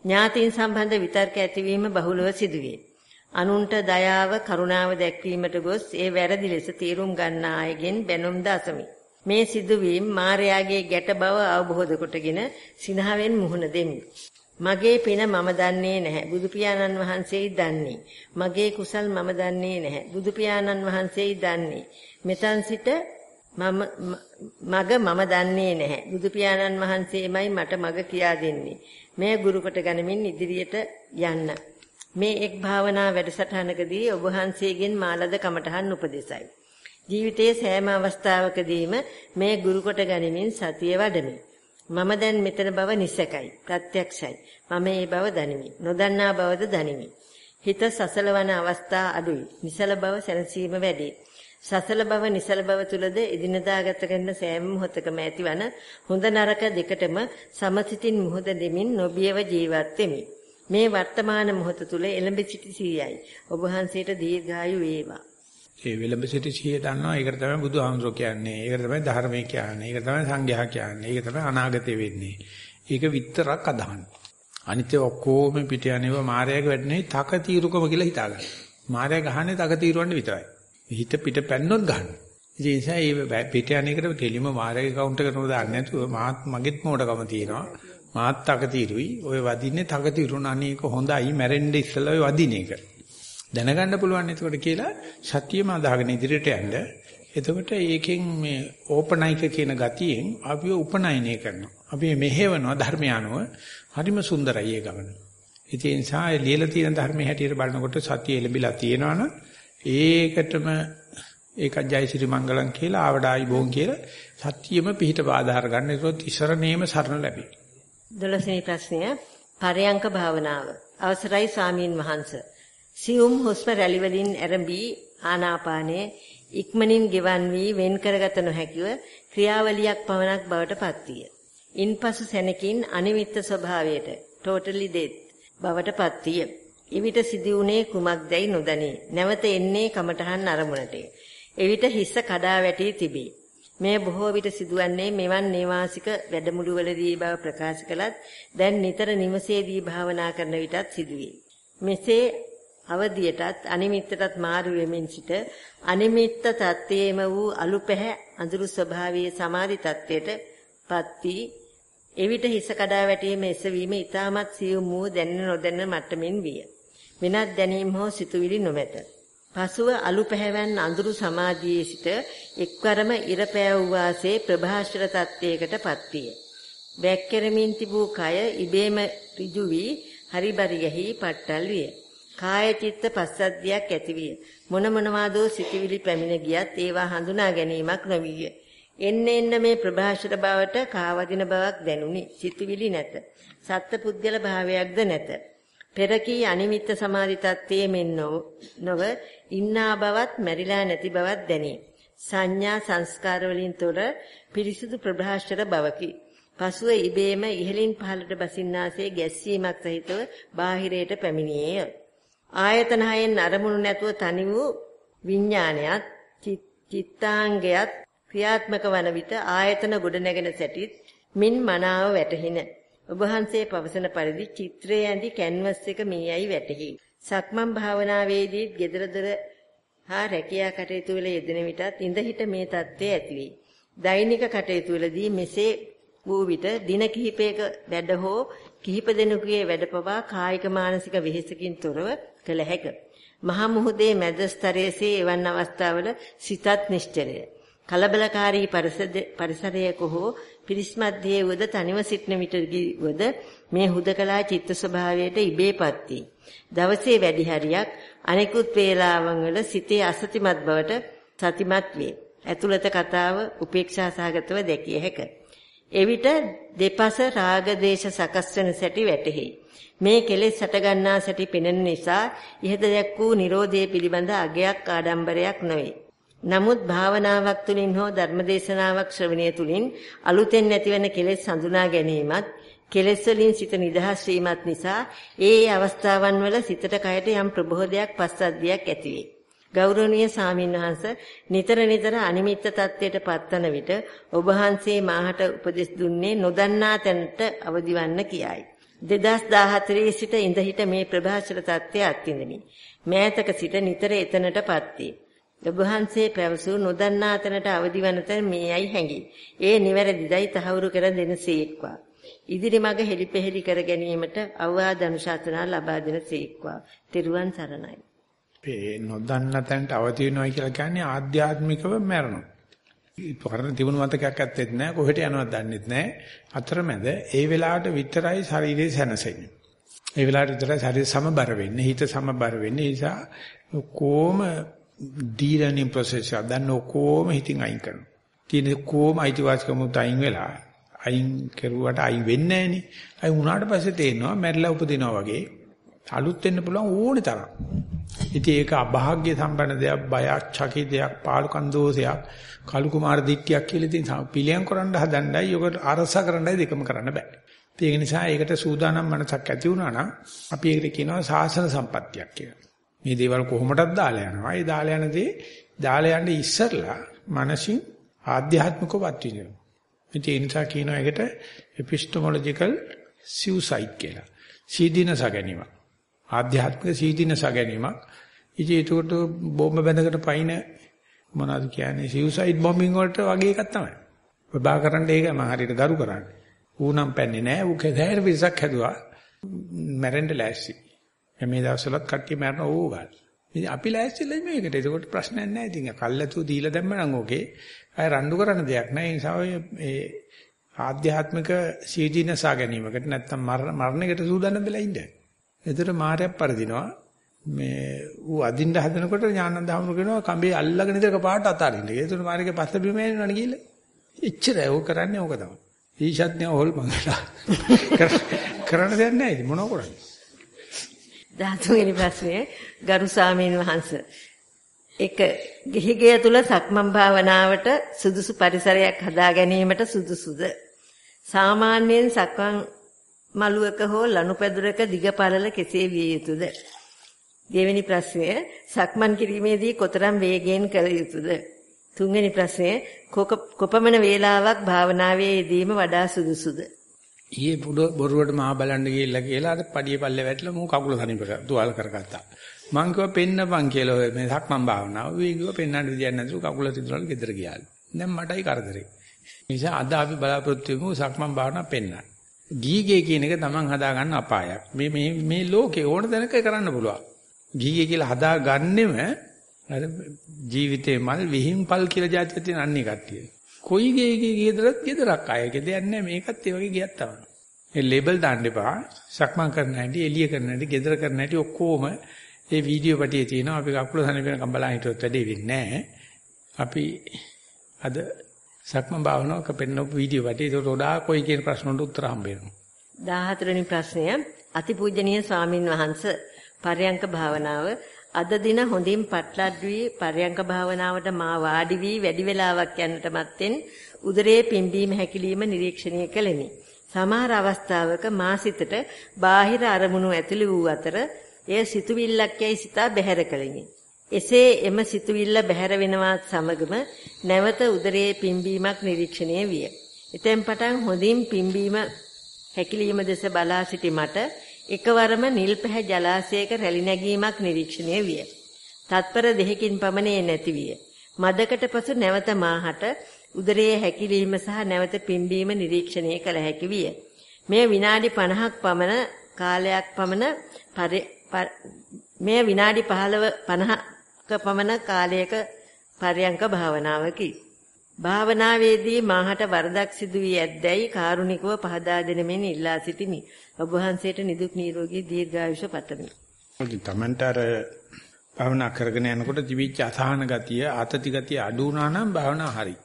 ඥාතීන් සම්බන්ධ විතර්ක ඇතිවීම බහුලව සිදුවේ. අනුන්ට දයාව, කරුණාව දැක්වීමට ගොස් ඒ වැරදි ලෙස තීරුම් ගන්නා අයගෙන් බැනුම් දාසමි. මේ සිදුවීම් මාර්යාගේ ගැට බව අවබෝධ කොටගෙන සිනහවෙන් මුහුණ දෙමි. මගේ පින මම දන්නේ නැහැ. බුදු පියාණන් වහන්සේයි දන්නේ. මගේ කුසල් මම දන්නේ නැහැ. බුදු පියාණන් වහන්සේයි දන්නේ. මෙතන් සිට මම මග මම දන්නේ නැහැ. බුදු පියාණන් වහන්සේමයි මට මග කියා දෙන්නේ. මේ ගුරුකට ගනිමින් ඉදිරියට යන්න. මේ එක් භාවනා වැඩසටහනකදී ඔබ වහන්සේගෙන් මාලද කමඨහන් උපදෙසයි. ජීවිතයේ සෑම අවස්ථාවකදීම මේ ගුරුකොට ගනිමින් සතිය වඩමි. මම දැන් මෙතන බව නිසකයි ප්‍රත්‍යක්ෂයි. මම ඒ බව දනිමි. නොදන්නා බවද දනිමි. හිත සසලවන අවස්ථා අඩුයි. නිසල බව සැනසීම වැඩි. සසල බව නිසල බව තුලද එදිනදා ගත කරන සෑම මොහොතකම ඇතිවන හොඳ නරක දෙකටම සමසිතින් මුහුද දෙමින් නොබියව ජීවත් වෙමි. මේ වර්තමාන මොහොත තුල එළඹ සිටි සීයයි ඔබ වහන්සේට දීර්ඝායු වේවා ඒ විලම්භ සිටි සිහිය දන්නවා. ඒකට තමයි බුදුහාමුදුරුවෝ කියන්නේ. ඒකට තමයි ධර්මයේ කියන්නේ. ඒක තමයි සංඝයා කියන්නේ. ඒක තමයි අනාගතේ වෙන්නේ. ඒක විතරක් අදහන්න. අනිත් ඔක්කොම පිට යනේව මායාවේ වැඩනේ තක తీරුකම කියලා හිතාගන්න. මායාව ගහන්නේ තක తీරුවන්න විතරයි. හිත පිට පැන්නොත් ගන්න. ඒ නිසා මේ පිට යන්නේකට කෙලිම මාර්ගයේ කවුන්ටර් කරනව දාන්න නැතුව මාත් මගෙත් මොඩකම තියෙනවා. මාත් තකතිරුයි. ඔය වදින්නේ තකතිරුණ අනේක හොඳයි මැරෙන්න ඉස්සෙල්ලා ඔය වදින එක. දැනගන්න පුළුවන් එතකොට කියලා සතියම අදාගෙන ඉදිරියට යන්න. එතකොට ඒකෙන් මේ ඕපනයික කියන ගතියෙන් අපිව උපනයනය කරනවා. අපි මෙහෙවනවා ධර්මය අනුව. හරිම සුන්දරයි ඒ ගමන. ඒ නිසා ලියලා තියෙන ධර්මයේ හැටියට බලනකොට සතිය එළඹිලා තියෙනවනම් ඒකටම ඒකත් ජයසිරි මංගලම් කියලා ආවඩායි බෝන් කියලා සත්‍යෙම පිහිට ආධාර ගන්න. ඒකත් ඉසරණේම සරණ ලැබේ. 12 වෙනි ප්‍රශ්නය පරයන්ක භාවනාව. අවසරයි ස්වාමීන් වහන්ස. සියුම් හුස්ම රැලි වලින් ඇරඹී ආනාපානයේ ඉක්මනින් ගෙවන් වී වෙන් කරගත නොහැකිව ක්‍රියාවලියක් පවණක් බවට පත්විය. ඉන්පසු සැනකින් අනිමිත්ත ස්වභාවයට totally dead බවට පත්විය. එවිට සිදි වුණේ කුමක්දයි නොදැනී. නැවත එන්නේ කමඨහන් අරමුණට. එවිට හිස්ස කඩා වැටී තිබේ. මේ බොහෝ විට සිදුවන්නේ මෙවන් නේවාසික වැඩමුළුවලදී බව ප්‍රකාශ කළත් දැන් නිතර නිවසේදී භාවනා කරන විටත් සිදුවේ. මෙසේ අවදියටත් අනිමිත්තටත් මාරු වෙමින් සිට අනිමිත්ත තත්ත්වයේම වූ අලුපැහැ අඳුරු ස්වභාවයේ සමාධි තත්ත්වයට පත් වී එවිට හිස කඩා වැටීම එසවීම ඊටමත් සියුම් වූ දැනෙන නොදැනෙන මට්ටමින් විය. වෙනත් දැනීම් හෝ සිතුවිලි නොමැත. පසුව අලු පැහැවැන් අඳුරු සමාධියේ සිට එක්වරම ඉර පෑවූ වාසේ ප්‍රභාෂර තත්වයකට පත්විය. වැක්කරමින් තිබූ කය ඉබේම ඍජු වී හරිබරියෙහි පට්ටල් විය. කාය චිත්ත පස්සද්ධියක් ඇතිවිය. මොන මොනවාදෝ සිටිවිලි පැමිණ ගියත් ඒවා හඳුනා ගැනීමක් නොවිය. එන්න එන්න මේ ප්‍රභාෂර බවට කාවදින බවක් දැනුනි. සිටිවිලි නැත. සත්පුද්ගල භාවයක්ද නැත. පෙරකී අනිමිත්ත සමාධි තත්ත්වයේ මෙන් නොව ඉන්නා බවත් මැරිලා නැති බවත් දැනේ. සංඥා සංස්කාර වලින් තොර පිරිසුදු ප්‍රභාෂර බවකි. පසුව ඉබේම ඉහලින් පහළට බසින්නාසේ ගැස්සීමක් සහිතව බාහිරයට පැමිණියේය. ආයතන හයෙන් අරමුණු නැතුව තනි වූ විඥානයත් චිත්තාංගයත් ක්‍රියාත්මක වන විට ආයතන ගොඩනැගෙන සැටිත් මින් මනාව වැටහින. ඔබ වහන්සේ පවසන පරිදි චිත්‍රයේ ඇඳි කැන්වස් එක මේයි වැටහි. සක්මන් භාවනාවේදී gedara හා රැකියා කටයුතු වල යෙදෙන විටත් ඉඳහිට මේ தත්ත්වය ඇති වේ. දෛනික කටයුතු වලදී මෙසේ වූ විට දින කිහිපයක වැඩ හෝ කිහිප දෙනෙකුගේ වැඩ පවා කායික මානසික වෙහෙසකින් තොරව කළ හැක. මහා මුහුදේ මැද ස්තරයේසේ එවන් අවස්ථාවල සිතත් නිශ්චලය. කලබලකාරී පරිසරයක හෝ පිරිස් මැදයේ වද තනිව සිටන විටද මේ හුදකලා චිත්ත ස්වභාවයට ඉබේපත් වේ. දවසේ වැඩි හරියක් අනෙකුත් වේලාවන් වල සිතේ අසතිමත් බවට සතිමත් වේ. ඇතුළත කතාව උපේක්ෂා සහගතව දැකිය හැක. එවිට දෙපස රාග දේශ සකස් වෙන සැටි වැටහි. මේ කෙලෙස් හටගන්නා සැටි පෙනෙන නිසා ඉහත දැක් වූ Nirodhe පිළිබඳ අගයක් ආඩම්බරයක් නොවේ. නමුත් භාවනාවක් තුළින් හෝ ධර්මදේශනාවක් ශ්‍රවණය තුළින් අලුතෙන් නැතිවෙන කෙලෙස් හඳුනා ගැනීමත් කෙලෙස් වලින් සිත නිදහස් වීමත් නිසා ඒ ඒ අවස්ථාවන් වල සිතට කයට යම් ප්‍රබෝධයක් පස්සද්ධියක් ඇතිවේ. ගෞරවනීය සාමින්වහන්ස නිතර නිතර අනිමිත්ත තත්ත්වයට පත්වන විට ඔබ වහන්සේ මාහට උපදෙස් දුන්නේ නොදන්නා තැනට අවදිවන්න කියයි. 2014 සිට ඉඳ හිට මේ ප්‍රභාෂර තත්ත්වය අත්විඳිමි. මෑතක සිට නිතර එතනටපත් වේ. ඔබ වහන්සේ පැවසූ නොදන්නා තැනට අවදිවන තැන මේයි හැඟි. ඒ නිවැරදිදයි තහවුරු කර දෙනසේක්වා. ඉදිරි මඟ හෙලිපෙහෙලි කර ගැනීමට අවවාද අනුශාසනා ලබා දෙන සීක්වා. තෙරුවන් සරණයි. මේ නොදන්න තැනට අවදි වෙනවා කියලා කියන්නේ ආධ්‍යාත්මිකව මැරෙනවා. පරණ තිබුණු මතකයක් ඇත්තෙත් නැහැ කොහෙට යනවද දන්නෙත් නැහැ. අතරමැද ඒ වෙලාවට විතරයි ශරීරය සැනසෙන්නේ. ඒ වෙලාවට විතරයි ශරීරය සමබර වෙන්නේ. හිත සමබර වෙන්නේ. ඒ නිසා කොහොම ඩීලර්නින් ප්‍රොසෙස් එක දැන් ඔක්කොම හිතින් අයින් කරනවා. තියෙන කොහොම අයිතිවාසිකම උත් අයින් වෙලා අයින් කෙරුවට අයින් වෙන්නේ නැහනේ. අයින් වුණාට පස්සේ තේරෙනවා මැරිලා උපදිනවා වගේ අලුත් වෙන්න පුළුවන් ඕනේ තරම්. ඉතින් ඒක අභාග්‍ය සම්පන්න දෙයක්, බයක්, චකි දෙයක්, පාලුකන් දෝෂයක්, කලු කුමාර දිට්ඨියක් කියලා ඉතින් පිළියම් කරන්න හදන්නයි, යොකට අරස කරන්නයි දෙකම කරන්න බෑ. ඒක නිසා ඒකට සූදානම් මනසක් ඇති වුණා නම් අපි ඒකට කියනවා සාසන සම්පත්තියක් කියලා. මේ දේවල් කොහොමදක් දාලා යනවා. ඒ දාලා යන දේ දාලා යන්නේ ඉස්සරලා මනසින් ආධ්‍යාත්මිකවත් විදිනවා. ඉතින් ඒ නිසා කියනවා ඒකට epistemological suicide කියලා. සීදීනස ගැනීම. ආධ්‍යාත්මික සීදීනස ගැනීමක්. ඉතින් ඒකට බෝම්බ බැඳකට පයින් මොනවද කියන්නේ සියුසයිඩ් බොම්බින් වලට වගේ එකක් තමයි. බබා කරන්නේ ඒක මම හරියට ගරු කරන්නේ. ඌනම් පැන්නේ නැහැ. ඌ කැදෑර පිසක් හැදුවා. මැරෙන්න ලෑස්ති. මේ දවස්වලත් කට්ටිය මැරෙන ඕ ගන්න. ඉතින් අපි ලෑස්තිලා මේකට. ඒකට ප්‍රශ්නයක් නැහැ. ඉතින් කල්ලාතු දීලා දැම්ම නම් ඕකේ. අය රණ්ඩු කරන දෙයක් නැහැ. ඒ නිසා ඔය මේ ආධ්‍යාත්මික සීදීනසා ගැනීමකට නැත්තම් මරණයකට සූදානම් වෙලා ඉන්න. එතකොට මායයක් පරදිනවා. මේ ඌ අදින්න හදනකොට ඥානන්ද හමුරු කියනවා කඹේ අල්ලගෙන ඉඳක පාට අතාරින්න. ඒතකොට මාර්ගේ පස්ස බිම එනවනේ කියලා. එච්චරයි ඕක කරන්නේ ඕක තමයි. ඊශාත්‍ය හොල් මංගලා. කරන්න දෙයක් නැහැ ඉතින් මොනව කරන්නේ? 13 වෙනි ප්‍රශ්නය. ගරු සාමීන් වහන්සේ. එක ගිහිගය තුල සක්මන් භාවනාවට සුදුසු පරිසරයක් හදා ගැනීමට සුදුසුද? සාමාන්‍යයෙන් සක්මන් මළුවක හෝ ලනුපැදුරක දිග පළල කෙසේ විය යුතුද? දෙවෙනි ප්‍රශ්නය සක්මන් කිරීමේදී කොතරම් වේගයෙන් කළ යුතුද? තුන්වෙනි ප්‍රශ්නය කොපමණ වේලාවක් භාවනාවේ යෙදීම වඩා සුදුසුද? ඊයේ බොරුවට මහා බලන්න ගිහිල්ලා කියලා අර පඩිය පල්ලේ වැටලා මම කකුල තනිප තුවාල කරගත්තා මං කිව්වා පෙන්නපන් කියලා ඔය මේ සක්මන් භාවනාව. ඌ කිව්වා පෙන්නන්න විදියක් නැතුව කකුල තිබුණාලු ගෙදර ගියාලු. දැන් මටයි කරදරේ. නිසා අද අපි බලාපොරොත්තු වෙමු සක්මන් භාවනාව පෙන්නන්න. ගීගේ කියන එක Taman හදා ගන්න අපායක්. මේ මේ මේ ලෝකේ ඕන තැනක කරන්න පුළුවන්. ගීගේ කියලා හදා ගන්නෙම අර ජීවිතේ මල් විහිම්පල් කියලා જાතිය තියෙන අන්නේ කට්ටිය. කොයි ගේගේ ගෙදරත් ගෙදරක් අයගේ දෙයක් නැහැ මේකත් ඒ වගේ ගියක් තමයි. ඒ ලේබල් දාන්න එපා. සක්මන් කරන්න හැටි, එළිය කරන්න හැටි, ගෙදර කරන්න හැටි ඔක්කොම ඒ වීඩියෝ පිටියේ තියෙනවා අපි කකුල සනපෙනකම් බලන් හිටියොත් වැඩේ වෙන්නේ නැහැ. අපි අද සක්මන් භාවනාවක පෙන්න වීඩියෝ පිටියේ ඒකට වඩා කොයි කියන ප්‍රශ්න වලට උත්තර හම්බ වෙනවා. 14 වෙනි ප්‍රශ්නය අතිපූජනීය ස්වාමින් වහන්සේ පරයන්ක භාවනාව අද දින හොඳින් පටලත් වී පරයන්ක භාවනාවට මා වාඩි වී වැඩි වේලාවක් යන්නට මත්තෙන් උදරයේ පිම්බීම හැකිලිම නිරීක්ෂණය කළෙමි. සමහර අවස්ථාවක මා සිතට බාහිර අරමුණු ඇතුළු වූ අතර එය සිතුවිල්ලක් යයි සිතා බැහැර කළෙමි. එසේ එම සිතුවිල්ල බැහැර වෙනවත් සමගම නැවත උදරයේ පිම්බීමක් නිරීක්ෂණය විය. එතෙන් පටන් හොඳින් පිම්බීම හැකිලිම දෙස බලා සිටි මට එකවරම නිල් පැහැ ජලාශයක රැලි නැගීමක් නිරීක්ෂණය විය. තත්පර දෙකකින් පමණ නැති විය. මදකට පසු නැවත මාහට උදරයේ හැකිලිම සහ නැවත පිම්බීම නිරීක්ෂණය කළ හැකි විය. මේ විනාඩි 50ක් පමණ කාලයක් පමණ මෙය විනාඩි 15 50ක පමණ කාලයක පරයන්ක භාවනාවකි. භාවනාවේදී මාහට වරදක් සිදු වී ඇද්දැයි කාරුණිකව පහදා දෙන මෙන් ඉල්ලා සිටිමි. ඔබ වහන්සේට නිදුක් නිරෝගී දීර්ඝායුෂ පතමි. තමන්ට අර භාවනා කරගෙන යනකොට තිබිච්ච අසහන ගතිය, ආතති ගතිය අඩු වුණා නම් භාවනාව හරි.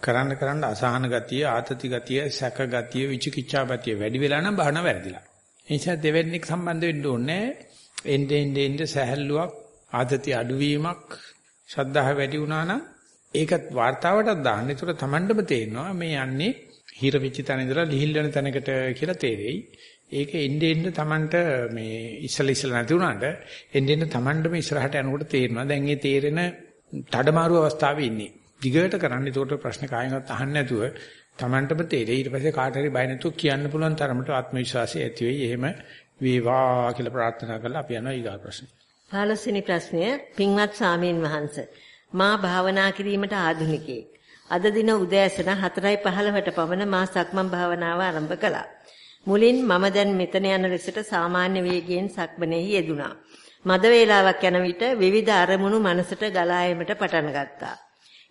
කරන්න කරන්න අසහන ගතිය, ආතති ගතිය, සැක ගතිය, විචිකිච්ඡා ගතිය වැඩි වෙලා නම් භාවනාව වැරදිලා. ඒ නිසා දෙවෙනික් සම්බන්ධ වෙන්න ඕනේ. එnde ende ende සහැල්ලුවක් ආදති අඩුවීමක් ශද්ධාව වැඩි වුණා නම් ඒකත් වார்த்தාවටත් දාන්න. ඒතර තමන්ටම තේරෙනවා මේ යන්නේ හිර වෙච්ච තැන ඉඳලා ලිහිල් වෙන තැනකට කියලා තේරෙයි. ඒක එන්න එන්න තමන්ට මේ ඉස්සල ඉස්සල නැති වුණාට එන්න එන්න තමන්ටම ඉස්සරහට යනකොට තේරෙනවා. දැන් ඒ තේරෙන මාරු අවස්ථාවේ ඉන්නේ. දිගට කරන්නේ ඒකට ප්‍රශ්න කායවත් අහන්න නැතුව තමන්ටම තේරෙයි. ඊට පස්සේ කාට හරි බය නැතුව කියන්න පුළුවන් තරමට ආත්ම විශ්වාසය ඇති වෙයි. එහෙම වේවා කියලා ප්‍රාර්ථනා කරලා අපි යනවා ඊගා ප්‍රශ්නේ. 15 වෙනි ප්‍රශ්නය පින්වත් සාමීන් වහන්සේ මා භාවනා කිරීමට ආධුනිකයෙක්. අද දින උදෑසන 4:15ට පමණ මා සක්මන් භාවනාව ආරම්භ කළා. මුලින් මම දැන් මෙතන යන ලෙසට සාමාන්‍ය වේගයෙන් සක්මනේහි යෙදුණා. මද වේලාවක් යන විට විවිධ අරමුණු මනසට ගලා එමට පටන් ගත්තා.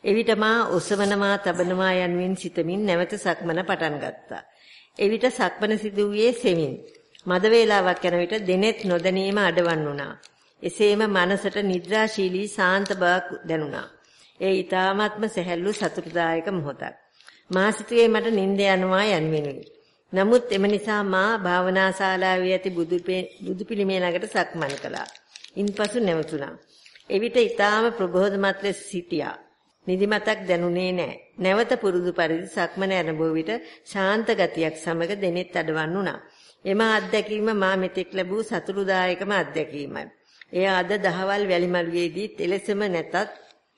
එවිට මා ඔසවනවා තබනවා යනුවෙන් සිතමින් නැවත සක්මන පටන් ගත්තා. එවිට සක්මන සිදුවේ සෙමින්. මද වේලාවක් යන විට දෙනෙත් නොදැනීම අඩවන් වුණා. එසේම මනසට නිද්‍රාශීලී සාන්ත බවක් දැනුණා. ඒ ඊ타ත්ම සැහැල්ලු සතුටුදායක මොහොතක්. මා සිතුවේ මට නිින්ද යනවා යන්වෙනුයි. නමුත් එම නිසා මා භාවනා ශාලාවේ ඇති බුදු පිළිමේ ළඟට සක්මන් කළා. ඉන්පසු නැවතුණා. එවිට ඊ타ම ප්‍රබෝධමත් ලෙස සිටියා. නිදිමතක් දැනුනේ නැහැ. නැවත පුරුදු පරිදි සක්මන යනබෝ විට ශාන්ත ගතියක් සමග දෙනෙත් අඩවන් වුණා. එම අත්දැකීම මා මෙතෙක් ලැබූ සතුටුදායකම අත්දැකීමයි. එය අද දහවල් වැලිමලුවේදී එලෙසම නැතත්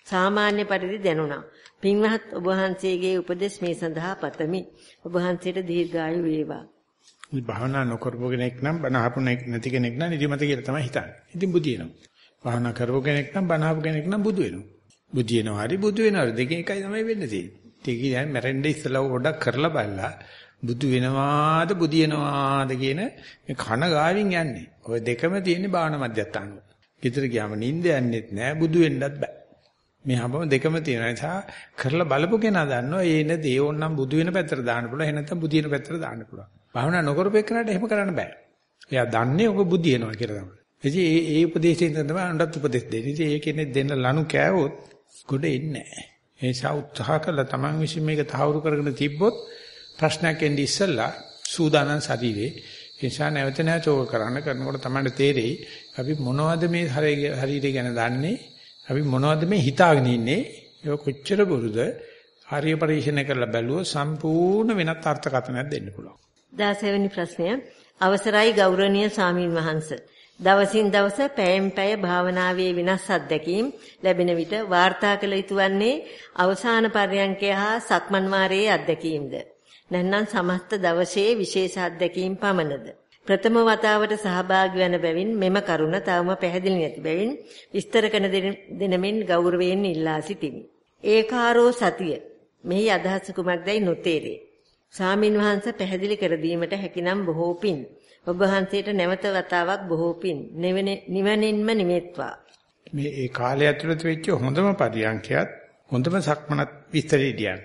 සාමාන්‍ය පරිදි දැනුණා. පින්වත් ඔබ වහන්සේගේ උපදෙස් මේ සඳහා පතමි. ඔබ වහන්සේට දීර්ඝායු වේවා. මේ භාවනා නොකරපු කෙනෙක් නම් බණ අහපු නැති කෙනෙක් නම් නිදිමත කියලා තමයි හිතන්නේ. ඉතින් බුදිනවා. භාවනා කරපු කෙනෙක් නම් බණ අහපු කෙනෙක් නම් බුදු වෙනවා. බුදිනවා හරි බුදු වෙනවා හරි දෙකෙන් එකයි තමයි වෙන්න තියෙන්නේ. ඒක කියන්නේ මැරෙන්න ඉස්සලා පොඩ්ඩක් කරලා බලලා බුදු වෙනවාද බුදිනවාද කියන මේ කන ගාවින් යන්නේ. ওই දෙකම තියෙන්නේ භාවනා මධ්‍යස්ථාන. ගෙදර ගියාම නිින්ද යන්නෙත් නෑ බුදු වෙන්නත් බෑ. මේ හැමෝම දෙකම තියෙන නිසා කරලා බලපු කෙනා දන්නවා ඒ නේ දේ ඕනනම් බුදු වෙන පැත්තට දාන්න පුළුවන් එහෙ නැත්නම් බුදින පැත්තට දාන්න පුළුවන්. භාවනා නොකරපෙන්නට එහෙම කරන්න බෑ. එයා දන්නේ ඔක බුදිනවා කියලා තමයි. ඉතින් ඒ ඒ උපදේශයෙන් තමයි අනුන්ට උපදෙස් දෙන්නේ. ඉතින් ඒ කෙනෙක් දෙන්න ලනු කෑවොත් ගොඩ එන්නේ නැහැ. ඒ නිසා උත්සාහ කළා Taman විසින් මේක තහවුරු කරගෙන තිබ්බොත් ප්‍රශ්නයක් එන්නේ ඉස්සෙල්ලා සූදානම් ශරීරේ. ඒ නිසා නැවත නැවත ඕක කරන්න කරනකොට තමයි තේරෙයි අපි මොනවද මේ ශරීරය ගැන දන්නේ? අපි මොනවද මේ හිතාගෙන ඉන්නේ? ඒක කොච්චර බොරුද? හරිය පරීක්ෂණය කරලා බැලුවොත් සම්පූර්ණ වෙනත් අර්ථකථනයක් දෙන්න පුළුවන්. 16 වෙනි ප්‍රශ්නය. අවසරයි ගෞරවනීය සාමීන් වහන්සේ. දවසින් දවස පැයෙන් පැය භාවනාවේ විනාශ අත්දැකීම් ලැබෙන විට වාර්තා කළ යුතු වන්නේ අවසාන පර්යන්කය හා සක්මන් වාරයේ අත්දැකීම්ද? නැත්නම් සමස්ත දවසේ විශේෂ අත්දැකීම් පමණද? ප්‍රථම වතාවට සහභාගී වන බැවින් මෙම කරුණ තවම පැහැදිලි නැති බැවින් විස්තර කරන දෙනමින් ගෞරවයෙන් ඉල්ලා සිටිමි. ඒකාරෝ සතිය. මෙහි අදහස කුමක්දයි නොතේරේ. සාමින් වහන්සේ පැහැදිලි කර දීමට හැකිනම් බොහෝ පින්. ඔබ වහන්සේට නැවත වතාවක් බොහෝ පින්. නිවනින්ම නිමෙත්වා. මේ ඒ කාලය ඇතුළත වෙච්ච හොඳම පරියන්කයත් හොඳම සක්මනත් විස්තරේදියන්.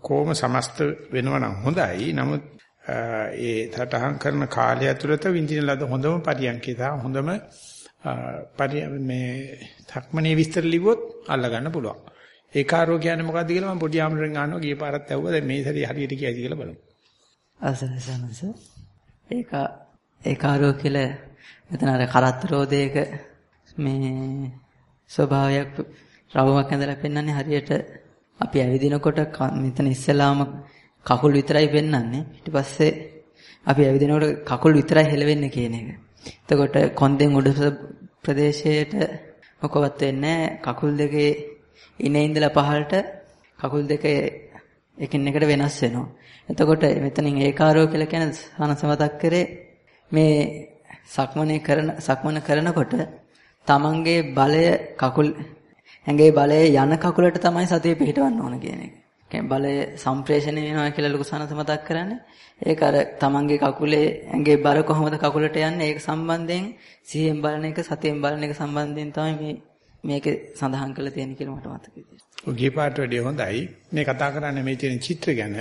කොහොම සමස්ත වෙනවා නම් හොඳයි. නමුත් ඒ සටහන් කරන කාලය ඇතුළත විඳින ලද හොඳම පරියන්කේ සහ හොඳම මේ සක්මනේ විස්තර ලිව්වොත් අල්ල ගන්න පුළුවන්. ඒ කාර්යෝ කියන්නේ මොකද්ද කියලා මම පොඩි ආමරෙන් අහනවා ගිය පාරත් ඇහුවා දැන් මේ සැරේ හරියට කියයිද කියලා බලමු. අවසරයි සනස. ඒක ඒකාරෝ කියලා මෙතන අර කරත්තරෝදයක මේ ස්වභාවයක් රවුමක් ඇඳලා පෙන්වන්නේ හරියට අපි ඇවිදිනකොට මෙතන ඉස්සලාම කකුල් විතරයි පෙන්වන්නේ ඊට පස්සේ අපි ඇවිදිනකොට කකුල් විතරයි හෙලවෙන්නේ කියන එක. එතකොට කොන්දෙන් උඩ ප්‍රදේශයට මොකවත් වෙන්නේ කකුල් දෙකේ ඉනේ ඉඳලා පහළට කකුල් දෙක එකින් එකට වෙනස් වෙනවා. එතකොට මෙතනින් ඒකාරෝ කියලා කියන සනස මතක් කරේ මේ සක්මනේ කරන සක්මන කරනකොට තමන්ගේ බලය කකුල් ඇඟේ බලය යන කකුලට තමයි සතිය පිහිටවන්න ඕන කියන එක. කියන්නේ බලය සම්ප්‍රේෂණය වෙනවා කියලා ලොකු සනස මතක් කරන්නේ. ඒක අර තමන්ගේ කකුලේ ඇඟේ බර කොහොමද කකුලට යන්නේ ඒක සම්බන්ධයෙන් සිහියෙන් බලන එක සතියෙන් බලන එක සම්බන්ධයෙන් තමයි මේ මේකේ සඳහන් කරලා තියෙන කියලා මට මතකයි. ඔය ගිය පාට වැඩිය හොඳයි. මේ කතා කරන්නේ මේ තියෙන චිත්‍ර ගැන.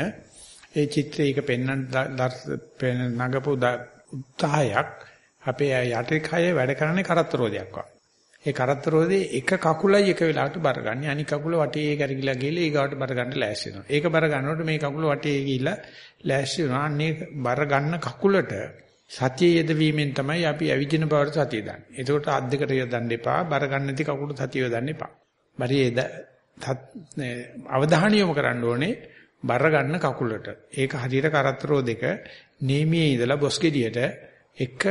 ඒ චිත්‍රයක පෙන්වන්න නගපු උත්සාහයක් අපේ යටි කය වැඩ කරන්නේ කරත්තරෝදයක් වගේ. ඒ කරත්තරෝදේ එක කකුලයි එක වෙලාවට බර ගන්න. අනික කකුල වටේ කරගිලා ගිහලා ඊගාවට බර ගන්න ලෑස්ති වෙනවා. ඒක බර ගන්නකොට මේ කකුල වටේ ගිහිල්ලා ලෑස්ති වෙනවා. අන්නේ බර ගන්න කකුලට සතිය යෙදවීමෙන් තමයි අපි ඇවිදින බවට සතිය දන්නේ. එතකොට අත් දෙකට යොදන්න එපා. බර ගන්න නැති කකුලට සතිය යොදන්න එපා. බරියේ අවධානය යොමු කරන්න ඕනේ බර ගන්න කකුලට. ඒක හරියට කරත්තරෝ දෙක නීමියේ ඉඳලා බොස් ගෙඩියට එක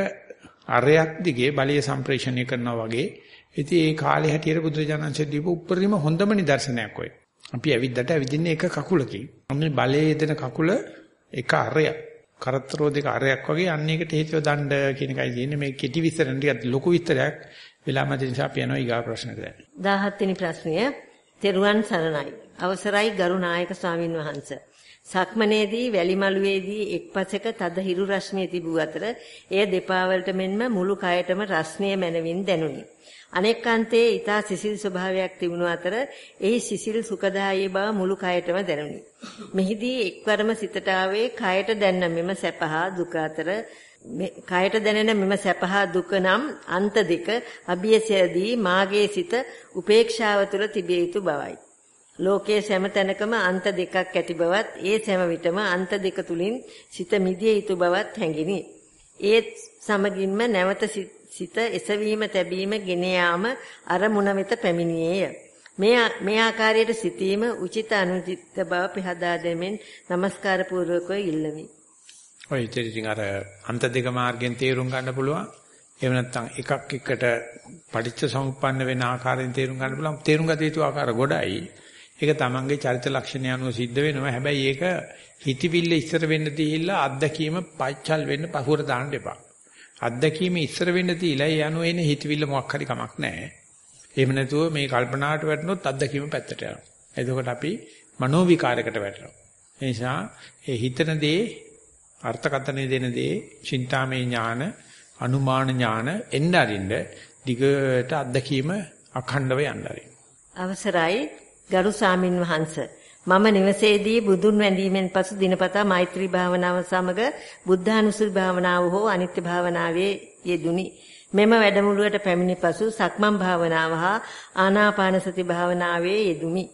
අරයක් දිගේ බලය සම්ප්‍රේෂණය කරනවා වගේ. ඉතින් ඒ කාලේ හැටියට බුදුරජාණන්සේ දීපු උපරිම හොඳම නිදර්ශනයක් ඔය. අපි ඇවිද්දට ඇවිදින්නේ එක කකුලකින්. මේ බලයේ දෙන කකුල එක අරයක්. කරත්තරෝ දෙක අරයක් වගේ අන්න එකට හේතුව දණ්ඩ කියන එකයි තියෙන්නේ. මේ කෙටි විස්තර ටිකක් ලොකු විස්තරයක් වෙලාම දෙන නිසා අපි යනවා ඊගා ප්‍රශ්නකට දැන්. 17 වෙනි ප්‍රශ්නය. තෙරුවන් සරණයි. අවසරයි ගරු නායක ස්වාමින් වහන්සේ. සක්මනේදී වැලිමලුවේදී එක්පසක තද හිරු රශ්මිය තිබූ අතර එය දෙපා වලට මෙන්ම මුළු කයටම රස්නිය මැනවින් දැනුනි. අනෙක් අන්තයේ ඊතා සිසිල් ස්වභාවයක් තිබුණු අතර එහි සිසිල් සුඛදායී බව මුළු කයටම දැනුනි. මෙහිදී එක්වරම සිතට ආවේ කයට දැන්න මෙම සැපහා දුක අතර කයට දැනෙන මෙම සැපහා දුක නම් අන්ත දෙක අභියසයේදී මාගේ සිත උපේක්ෂාව තුළ තිබිය යුතු බවයි. ලෝකයේ සෑම තැනකම අන්ත දෙකක් ඇති බවත් ඒ සෑම විටම අන්ත දෙක තුලින් සිත මිදිය යුතු බවත් හැඟිනි. ඒත් සමගින්ම නැවත සිත එසවීම තැබීම ගෙන යාම අරමුණ වෙත පැමිණියේය. මේ මේ ආකාරයට සිටීම උචිත අනුචිත බව පහදා දෙමින් নমස්කාර පූර්වකව ඉල්ලමි. ඔය ඉතින් අර අන්ත දෙක මාර්ගෙන් තේරුම් ගන්න පුළුවන්. එහෙම නැත්නම් එකක් එකට පටිච්ච සමුප්පන්න වෙන ආකාරයෙන් තේරුම් ගන්න පුළුවන්. තේරුම් ගත යුතු ආකාර ගොඩයි. ඒක තමන්ගේ චරිත ලක්ෂණ අනුව සිද්ධ වෙනවා. හැබැයි ඒක හිතවිල්ල ඉස්සර වෙන්න දීලා අත්දැකීම පච්චල් වෙන්න පහුවර දාන්න එපා. අත්දැකීම ඉස්සර වෙන්න දීලා ඒ අනුව එන හිතවිල්ල මොකක් හරි කමක් නැහැ. එහෙම නැතුව මේ කල්පනාවට වැටුනොත් අත්දැකීම පැත්තට යනවා. එතකොට අපි මනෝ විකාරයකට වැටෙනවා. ඒ නිසා ඒ හිතන දේ අර්ථකථනය දෙන දේ චින්තාමය ඥාන අනුමාන ඥාන එන්න අරින්න දිගට අත්දැකීම අඛණ්ඩව යන්න අරින්න. අවසරයි ගරු සාමින් වහන්ස මම නිවසේදී බුදුන් වැඳීමෙන් පසු දිනපතා මෛත්‍රී භාවනාව සමග බුද්ධානුස්සති භාවනාව හෝ අනිත්‍ය භාවනාවේ යෙදුනි. මෙම වැඩමුළුවට පැමිණි පසු සක්මන් භාවනාව හා ආනාපාන සති භාවනාවේ යෙදුමි.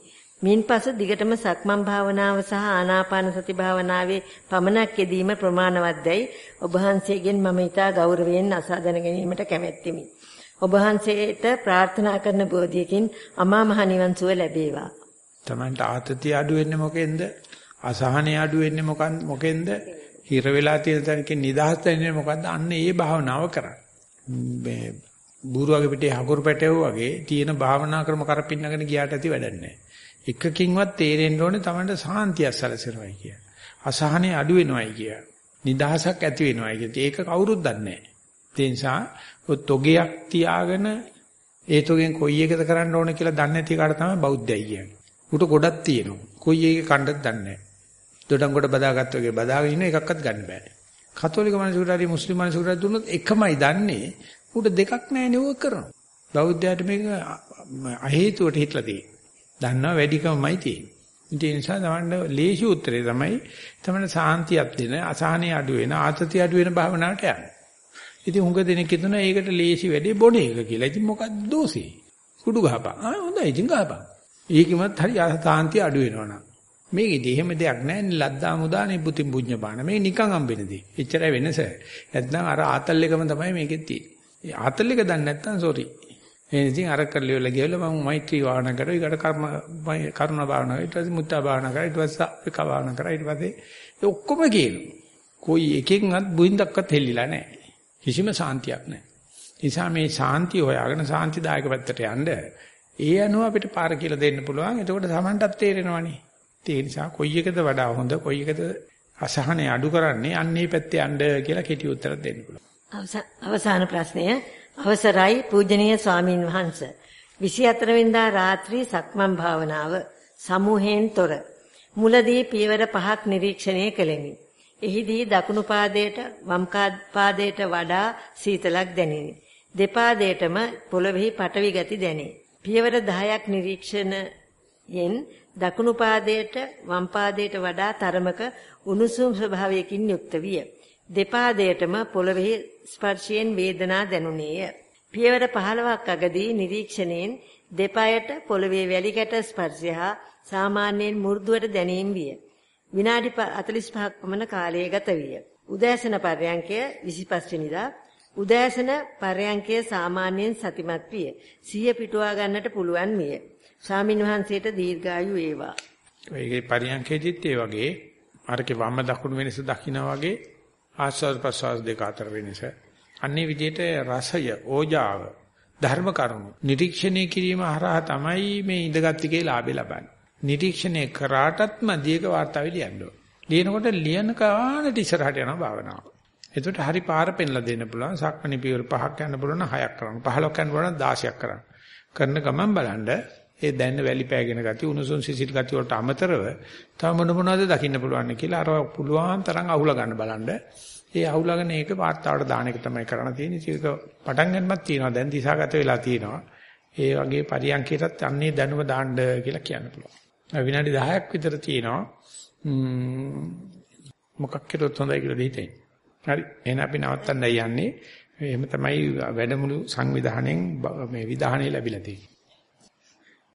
මින්පසු දිගටම සක්මන් භාවනාව සහ ආනාපාන සති භාවනාවේ පමණක් යෙදීම ප්‍රමාණවත්දයි ඔබ වහන්සේගෙන් මම ඊටා ගෞරවයෙන් අසා දැන ගැනීමට කැමැත්තෙමි. ඔබ වහන්සේට ප්‍රාර්ථනා කරන බෝධියකින් අමා මහ නිවන් සුව ලැබේවා. Tamanට ආතතිය අඩු වෙන්නේ මොකෙන්ද? අසහනය අඩු වෙන්නේ මොකෙන්ද? හිර වෙලා තියෙන තැනකින් නිදහස් වෙන්නේ මොකද්ද? අන්න ඒ භාවනාව කරන්න. මේ බුරුවගේ පිටේ හකුරු පැටවෝ වගේ තියෙන භාවනා ක්‍රම කරපින්නගෙන ගියාට ඇති වැඩක් නැහැ. එකකින්වත් තේරෙන්න ඕනේ Tamanට සාන්තියක් සැලසෙනවයි කිය. අසහනෙ අඩු වෙනවයි කිය. නිදහසක් ඇති වෙනවයි කිය. ඒක කවුරුත් දන්නේ නැහැ. ඒ නිසා තොගයක් තියාගෙන ඒ තොගෙන් කොයි එකද කරන්න ඕන කියලා දන්නේ නැති කාට තමයි බෞද්ධයයි කියන්නේ. උට ගොඩක් තියෙනවා. කොයි එකේ කණ්ඩත් දන්නේ නැහැ. දොඩම් කොට බදාගත්ත වගේ බදාගෙන ඉන්න එකක්වත් ගන්න බෑ. කතෝලික මිනිසුන්ට හරි මුස්ලිම් මිනිසුන්ට දුන්නොත් එකමයි දන්නේ. උට දෙකක් නැහැ නේ ඔය කරනවා. බෞද්ධයාට මේක අහේතුවට හිටලා තියෙන්නේ. දන්නවා වැඩිකමයි තියෙන්නේ. ඒ නිසා තමන්න ලේසි උත්තරේ තමයි තමන්න සාන්තියක් දෙන, අසහනෙ අඩු වෙන, ආතතිය අඩු වෙන භාවනාවට යන්න. ඉතින් හුඟ දෙනෙක් හිතන ඒකට ලේසි වැඩේ බොන එක කියලා. ඉතින් මොකක්ද දෝෂේ? කුඩු ගහපන්. ආ හොඳයි ඉතින් ගහපන්. ඒකෙමත් හරි සාන්තිය අඩු වෙනවනම්. මේකෙදි එහෙම දෙයක් නැහැ නේ ලද්දා මුදානේ බුතින් පුඤ්ඤ බාන. මේ නිකන් හම්බෙන දේ. එච්චරයි වෙනස. නැත්නම් අර ආතල් එකම තමයි මේකෙත් තියෙන්නේ. ඒ ආතල් එක දන්නේ නැත්නම් සෝරි. ඒ ඉතින් අර කරලිවල ගිහලා මම මෛත්‍රී භාවනා කරා. ඊකට කර්ම කරුණා භාවනා ඊට පස්සේ මුත්තා භාවනා කරා. ඊට පස්සේ අපේක භාවනා කරා. ඊට පස්සේ ඒ ඔක්කොම කියනවා કોઈ එකෙන්වත් බුින්දක්වත් හෙල්ලිලා නැහැ. කිසිම සාන්තියක් නැහැ. නිසා මේ සාන්තිය හොයාගෙන සාන්තිදායක පැත්තට යන්න ඒ අනුව අපිට පාර කියලා දෙන්න පුළුවන්. එතකොට සමන්ටත් තේරෙනවනේ. ඒ නිසා කොයි එකද වඩා හොඳ කොයි එකද අසහනේ අඩු කරන්නේ අන්නේ පැත්තේ යන්න කියලා කෙටි උත්තර දෙන්න පුළුවන්. අවසාන ප්‍රශ්නය. අවසරයි පූජනීය ස්වාමින් වහන්ස 24 වෙනිදා රාත්‍රී සක්මන් භාවනාව සමූහයෙන් තොර මුලදී පියවර පහක් නිරීක්ෂණය කළෙමි. එහිදී දකුණු පාදයට වම් පාදයට වඩා සීතලක් දැනිනි. දෙපාදයටම පොළොවේ පටවි ගති දැනේ. පියවර 10ක් නිරීක්ෂණයෙන් දකුණු පාදයට වම් පාදයට වඩා තරමක උණුසුම් ස්වභාවයකින් යුක්ත විය. දෙපාදයටම පොළවේ ස්පර්ශයෙන් වේදනා දැනුනේය. පියවර 15ක් අගදී නිරීක්ෂණයෙන් දෙපායට පොළවේ වැලි කැට ස්පර්ශය හා සාමාන්‍යයෙන් මෘදුවට දැනීම විය. විනාඩි 45ක් පමණ කාලය ගත විය. උදෑසන පර්යංකය 25 වෙනිදා උදෑසන පර්යංකය සාමාන්‍යයෙන් සතිමත් විය. සිහිය පිටුවා ගන්නට පුළුවන් විය. ස්වාමින් වහන්සේට දීර්ඝායු වේවා. ඒකේ පර්යංකයේදීත් ඒ වගේ අරකේ වම්ම දකුණු වෙනස දකින්න වගේ ආස්වාද ප්‍රසවාස දෙක අතර වෙනස. අන්නේ විදිහට රසය, ඕජාව, ධර්ම කරුණු නිරීක්ෂණය කිරීම හරහා තමයි මේ ඉඳගත් එකේ ලාභය ලබන්නේ. නිරීක්ෂණය කරාටත් මදියක වාර්තාවෙ ලියන්න ඕන. ලියනකොට ලියන කාණට ඉස්සරහට යනවා භාවනාව. එතකොට හරි පාර පෙන්ලා දෙන්න පුළුවන්. සක්මණේ පියවර පහක් යන්න පුළුවන් 6ක් කරන්න. 15ක් යන්න පුළුවන් 16ක් කරන්න. කරන ගමන් බලන්න ඒ දැන්න වැලි පෑගෙන ගතිය උණුසුම් සිසිල් ගතිය වලට අමතරව තව මොන මොනවද දකින්න පුළුවන් කියලා අර පුළුවන් තරම් අහුල ගන්න බලන්න. ඒ අහුලගෙන ඒක වාර්තාවට දාන එක තමයි කරන්න තියෙන්නේ. ඒක පටන් ගන්නමත් තියෙනවා. දැන් දිශාගත වෙලා තියෙනවා. ඒ වගේ පරියන්කයටත් අන්නේ දැනුම දාන්න කියලා කියන්න පුළුවන්. විනාඩි 10ක් විතර තියෙනවා. මොකක් කෙරුවොත් හොඳයි කියලා දෙහිතේ. හරි. එහෙනම් අපි නවත්තන්නයි යන්නේ. එහෙම තමයි වැඩමුළු සංවිධානයෙන් මේ විධානය ලැබිලා තියෙන්නේ.